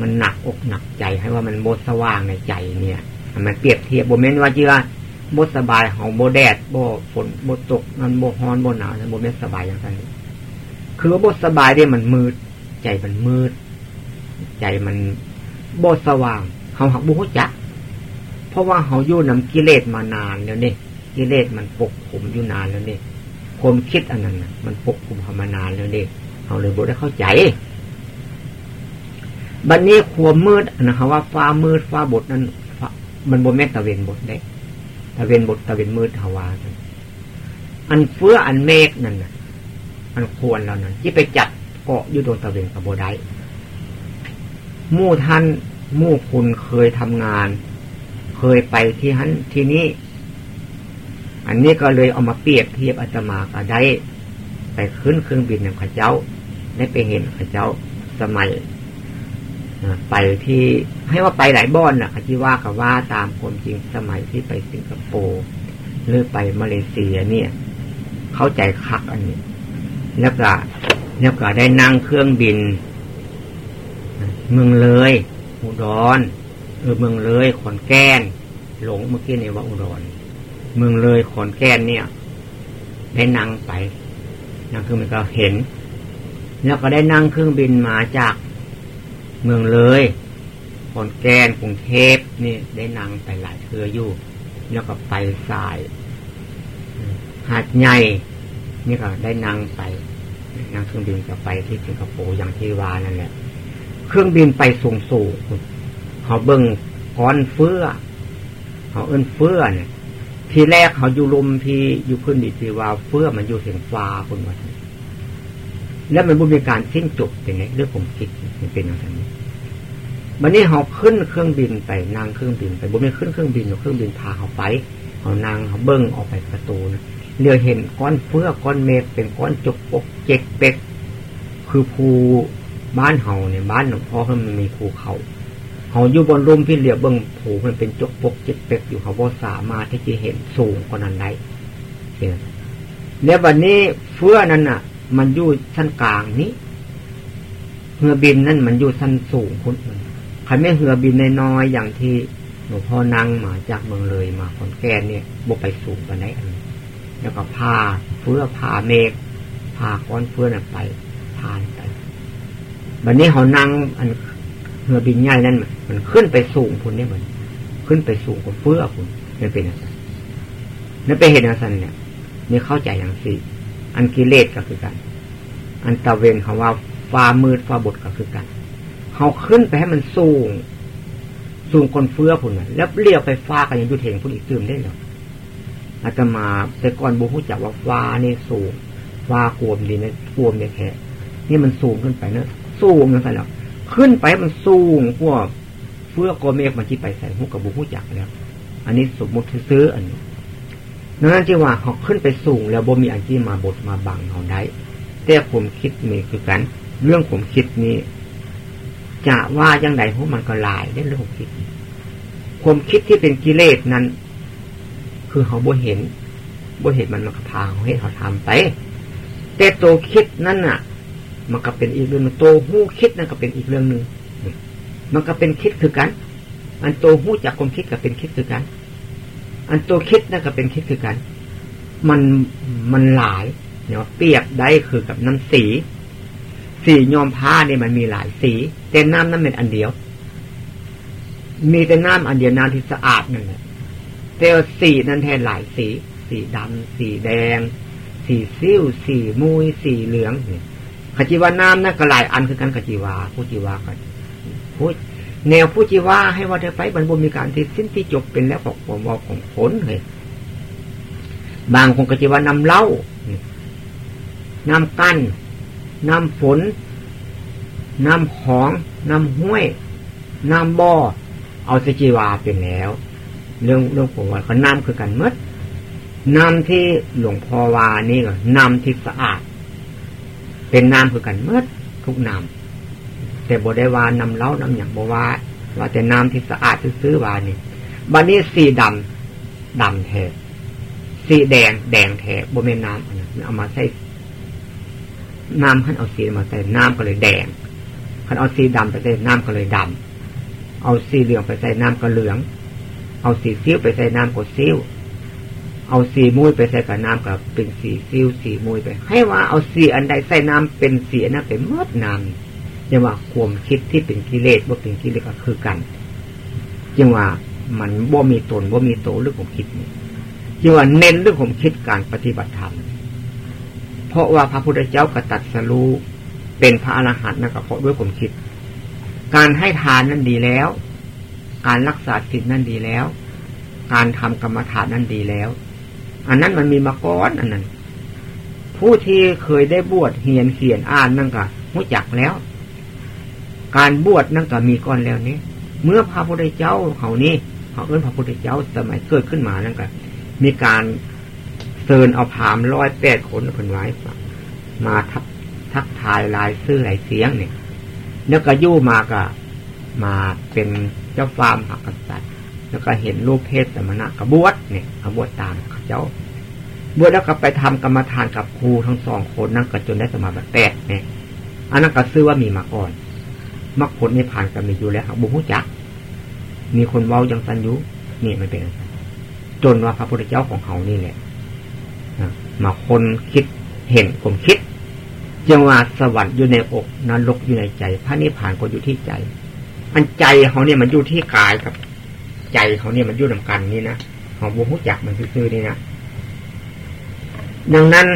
มันหนักอกหนักใจให้ว่ามันบสว่างในใจเนี่ยมันเปรียบเทียบโบเมนว่าจีว่าบสบายของโบแดดโบฝนโบตกมันโบฮอนโบหนาวโบเมนสบายอย่างนั้นคือว่าบสบายเนี่ยมันมืด ใจมันมืด ใจมันบสว่างเขาหักบุหุจักเพราะว่าเขาอยู่นำกิเลสมานานแล้วเนี่ยกิเลสมันปกคุมอยู่นานแล้วเนี่ยความคิดอันนั้นมันปกคุมเขามานานแล้วเนี่ยเขาเลยบได้เข้าใจ บัดนนี้ความมืดนะครับว่าฟ้ามืดฟ้าบดนั้นมันบนแม่ตะเวนบดได้ตะเวนบดตะเวนมืดฮาวาอันเฟื้ออันเมฆนั่นนะอันควรแล้วนั่นที่ไปจัดเกาะอยู่ตรงตะเวนกับโบได้มู่ท่านมู่คุณเคยทำงาน เคยไปที่ฮันที่นี้ อันนี้ก็เลยเอามาเปรียบเทียบอาตมาก็ได้ ไปขึ้นเครื่องบินอย่างข้าเจ้าได้ไปเห็นข้าเจ้าสมัย ไปที่ให้ว่าไปหลายบ้อนนะที่ว่ากับว่าตามความจริงสมัยที่ไปสิงคโปร์หรือไปมาเลเซียเนี่ย เข้าใจคักอันนี้ แล้วก็แล้วก็ได้นั่งเครื่องบิน เมืองเลยอุดรเออเมืองเลยขอนแก่นหลงเมื่อกี้ในว่าอุดรเมืองเลยขอนแก่นเนี่ย ได้นั่งไปนั่งเครื่องบินก็เห็น แล้วก็ได้นั่งเครื่องบินมาจาก เมืองเลยขอนแกนกรุงเทพนี่ได้นั่งไปหลายเทืออยู่ แล้วก็ไปสายหาดใหญ่นี่ก็ได้นั่งไปนั่งเครื่องบินจะไปที่สิงคโปร์อย่างที่วานั่นแหละเครื่องบินไปสูงสูงเขาเบิ้งก้อนเฟื้อเขาเอิ้นเฟื้อเนี่ยทีแรกเขาอยู่ลมทีอยู่พื้นดินทีว่าเฟื้อมันอยู่เสียงฟ้าคนว่าแล้วมันบุมีการสิ้นจบเป็นไงเรื่องผมคิดมันเป็นอย่างนี้ วันนี้เขาขึ้นเครื่องบินไปนั่งเครื่องบินไปบ่ไม่ขึ้นเครื่องบินหรอกเครื่องบินพาเขาไปเขานั่งเขาเบิ้งออกไปประตูนะเรือเห็นก้อนเฟือก้อนเมฆเป็นก้อนจุกปกเจ็กเป็กคือภูบ้านเฮาเนี่ยบ้านหลวงพ่อมันมีภูเขาเขาอยู่บนร่มพี่เหลียบเบิ้งผูมันเป็นจกปกเจ็กเป็กอยู่เขาบ่สามารถที่จะเห็นสูงกว่านั้นได้เนี่ยวันนี้เฟือนั้นอะ มันอยู่ชั้นกลางนี้เรือบินนั่นมันอยู่ชั้นสูงคุณ ใครไม่เหือบินในน้อยอย่างที่หลวงพ่อนั่งมาจากเมืองเลยมาคนแก่เนี่ยบกไปสูงกันไหนอันแล้วก็พาเฟื่อพาเมฆพาก้อนเฟื่อนไปพานไปวันนี้เขานั่งอันเหือบินใหญ่นั่นมันขึ้นไปสูงคุณเนี่ยมันขึ้นไปสูงกว่าเฟื่อคุณนี่เป็นอะไรนั่นเป็นเหตุอะไรเนี่ยนี่เข้าใจอย่างสี่ อันกิเลสก็คือกัน อันตะเวนคำว่าฟ้ามืดฟ้าบดก็คือกัน เขาขึ้นไปให้มันสูง สูงคนเฟื้อพุ่นแล้วเรียกไปฟ้ากันยังดูเถงพุ่นอีกตื่มได้หรออาตมาแต่ก่อนบูฮู้จักว่าฟ้านี่สูงฟ้ากวมดีนะกวมเนี่ยแค่นี่มันสูงขึ้นไปเนอะสูงนั่นแล้วขึ้นไปมันสูงพวกเฟื้อกเมฆมันที่ไปใส่หูกับบูฮู้จักแล้วอันนี้สมมติซื้ออันนี้นั่นที่ว่าเขาขึ้นไปสูง แล้วบ่มีอันที่มาบดมาบังเขาได้แต่ผมคิดมีคือกัน เรื่องผมคิดนี้ จะว่ายังไงพวกมันก็ลายได้เรื่องคิด ความคิดที่เป็นกิเลสนั้น คือเขาบ่เห็นบ่เห็นมันมันก็พาเขาให้เขาทำไป แต่ตัวคิดนั้นน่ะ มันก็เป็นอีกเรื่องนึงตัวหู้คิดนั่นก็เป็นอีกเรื่องหนึ่งมันก็เป็นคิดคือกัน อันตัวหู้จากความคิดก็เป็นคิดคือกัน อันตัวคิดนั่นก็เป็นคิดคือกัน มันมันหลายเนาะเปียกได้คือกับน้ำสี สียอมผ้าเนี่ยมันมีหลายสี แต่น้ำนั้นเป็นอันเดียว มีแต่น้ำอันเดียวน้ำที่สะอาดนั่นแหละแต่สีนั้นแทนหลายสี สีดำสีแดง สีซิ่วสีมุยสีเหลืองขจิวาน้ำนั่นก็หลายอันคือกันขจิวาผู้จิวากันพูดแนวผู้จิวาให้ว่าจะไปบรรบุมีการที่สิ้นที่จบเป็นแล้วของผมว่าของผลเลยบางคนก็จิวานำเล่าน้ำกั้น น้ำฝน น้ำของ น้ำห้วย น้ำบ่อ เอาสจีวาเป็นแล้ว เรื่องเรื่องผมว่าเขาน้ำคือกันมดน้ำที่หลวงพ่อวานี่ก็น้ำที่สะอาด เป็นน้ำคือกันมดทุกน้ำแต่บได้วาน้ำเล้าน้ำอย่างบว่าว่าแต่น้ำที่สะอาดซื้อวานี่บันนี้สีดำดำแท้สีแดงแดงแท้บนเมน้ำเอามาใส่ น้ำขันเอาสีมาใส่น้ำก็เลยแดงขันเอาสีดำไปใส่น้ำก็เลยดำเอาสีเหลืองไปใส่น้ำก็เหลือง เอาสีซิ้วไปใส่น้ำก็ซิ้วเอาสีมุ้ยไปใส่กับน้ำกับเป็นสีซิ้วสีมุ้ยไป ให้ว่าเอาสีอันใดใส่น้ำเป็นสีนั้นเป็นมดน้ำยังว่าความคิดที่เป็นกิเลสว่าเป็นกิเลสก็คือกันยังว่ามันบ่มีตนบ่มีโตเรื่องของคิดนี่ยังว่าเน้นเรื่องของคิดการปฏิบัติธรรม ราะว่าพระพุทธเจ้ากระตัดสรู้เป็นพระอรหันต์นะก็เพราะด้วยผมคิด การให้ทานนั่นดีแล้ว การรักษาศีลนั่นดีแล้ว การทำกรรมฐานนั่นดีแล้ว อันนั้นมันมีมาก่อนอันนั้น ผู้ที่เคยได้บวชเฮียนเขียนอ่านนั่นก็รู้จักแล้ว การบวชนั่นก็มีก่อนแล้วนี้เมื่อพระพุทธเจ้าเขานี้เขาเอื้นพระพุทธเจ้าสมัยเกิดขึ้นมานั่นก็มีการ เซินเอาผามร้อยแปดคนคนไว้มาทักทักทายลายซื้อหลายเสียงเนี่ยแล้วก็ยู่มาก็มาเป็นเจ้าฟาร์มผักษัตริย์แล้วก็เห็นรูปเพศสมณะกบวชเนี่ยกบวชตามเจ้าบวชแล้วก็ไปทำกรรมฐานกับครูทั้งสองคนนั่งก็จนได้สมาบัติแปดเนี่ยอันนั้นก็ซื้อว่ามีมาก่อนมรรคผลในผ่านก็มีอยู่แล้วบุหุจัก มีคนเว้ายังสัญญูนี่ไม่เป็นจนว่าพระพุทธเจ้าของเขานี่แหละ มาคนคิดเห็นผมคิดจังว่าสวรรค์อยู่ในอกนรกอยู่ในใจ พระนิพพานก็อยู่ที่ใจ อันใจเขาเนี่ยมันอยู่ที่กายกับ ใจเขาเนี่ยมันอยู่นำกันนี่นะของบุหุจักมันซื่อๆนี่นะดังนั้น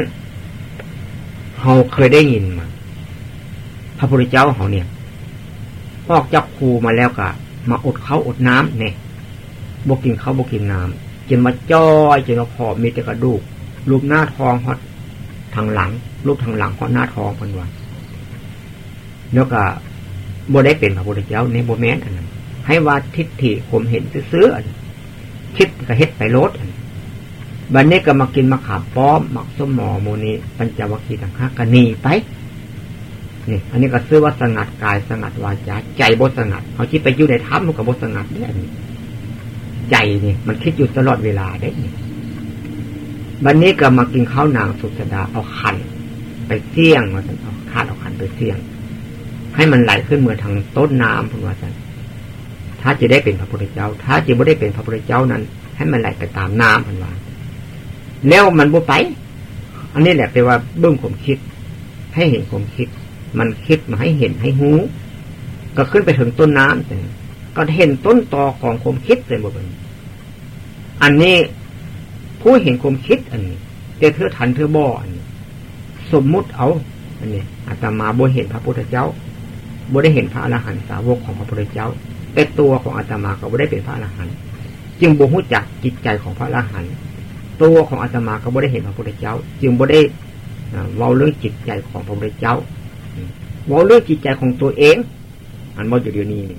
เขาเคยได้ยินมาพระพุทธเจ้าเขาเนี่ยออกจากครูมาแล้วก็มาอดเขาอดน้ำเนี่ยบกินเขาบกินน้ำจนมาจ้อยจนมาพอมีแต่กระดูก รูปหน้าทองฮอดทางหลัง รูปทางหลังฮอดหน้าทองคนวันแล้วก็บ่ได้เป็นพระพุทธเจ้าในโบแมนอันนั้นให้ว่าทิฏฐิผมเห็นซื้อคิดก็เฮ็ดไปลดบันนี้ก็มากินมาขาบป้อมหมักสมหมอโมนีปัญจวัคคีย์ต่างหากก็หนีไปนี่อันนี้ก็ซื้อว่าสงัดกายสงัดวาจาใจบสงัดเขาคิดไปอยู่ในถ้ำมันก็บสงัดเนี่ยใจนี่มันคิดอยู่ตลอดเวลาได้นี่ วันนี้ก็มากินข้าวนางสุสดาเอาขัน ไปเสี่ยงมาสันเอาคาดเอาขันไปเสี่ยง ให้มันไหลขึ้นเหมือนทางต้นน้ำพูดว่าสันถ้าจะได้เป็นพระพุทธเจ้า ถ้าจะไม่ได้เป็นพระพุทธเจ้านั้น ให้มันไหลไปตามน้ำพันว่าแล้วมันบ่ไป อันนี้แหละแปลว่าเบื้องผมคิด ให้เห็นผมคิด มันคิดมาให้เห็นให้หูก็ขึ้นไปถึงต้นน้ำแต่ก็เห็นต้นตอของความคิดเลยหมดเลยอันนี้ ผู้เห็นความคิดอันนี้แต่เธอทันเธอบ่อันนี้สมมุติเอา อันนี้อาตมาบ่เห็นพระพุทธเจ้าบ่ได้เห็นพระอรหันตสาวกของพระพุทธเจ้า แต่ตัวของอาตมาก็บ่ได้เป็นพระอรหันต์จึงบ่รู้จักจิตใจของพระอรหันต์ตัวของอาตมาก็บ่ได้เห็นพระพุทธเจ้า จึงบ่ได้เว้าเรื่องจิตใจของพระพุทธเจ้าเว้าเรื่องจิตใจของตัวเอง อันบ่อยู่เดี๋ยวนี้นี่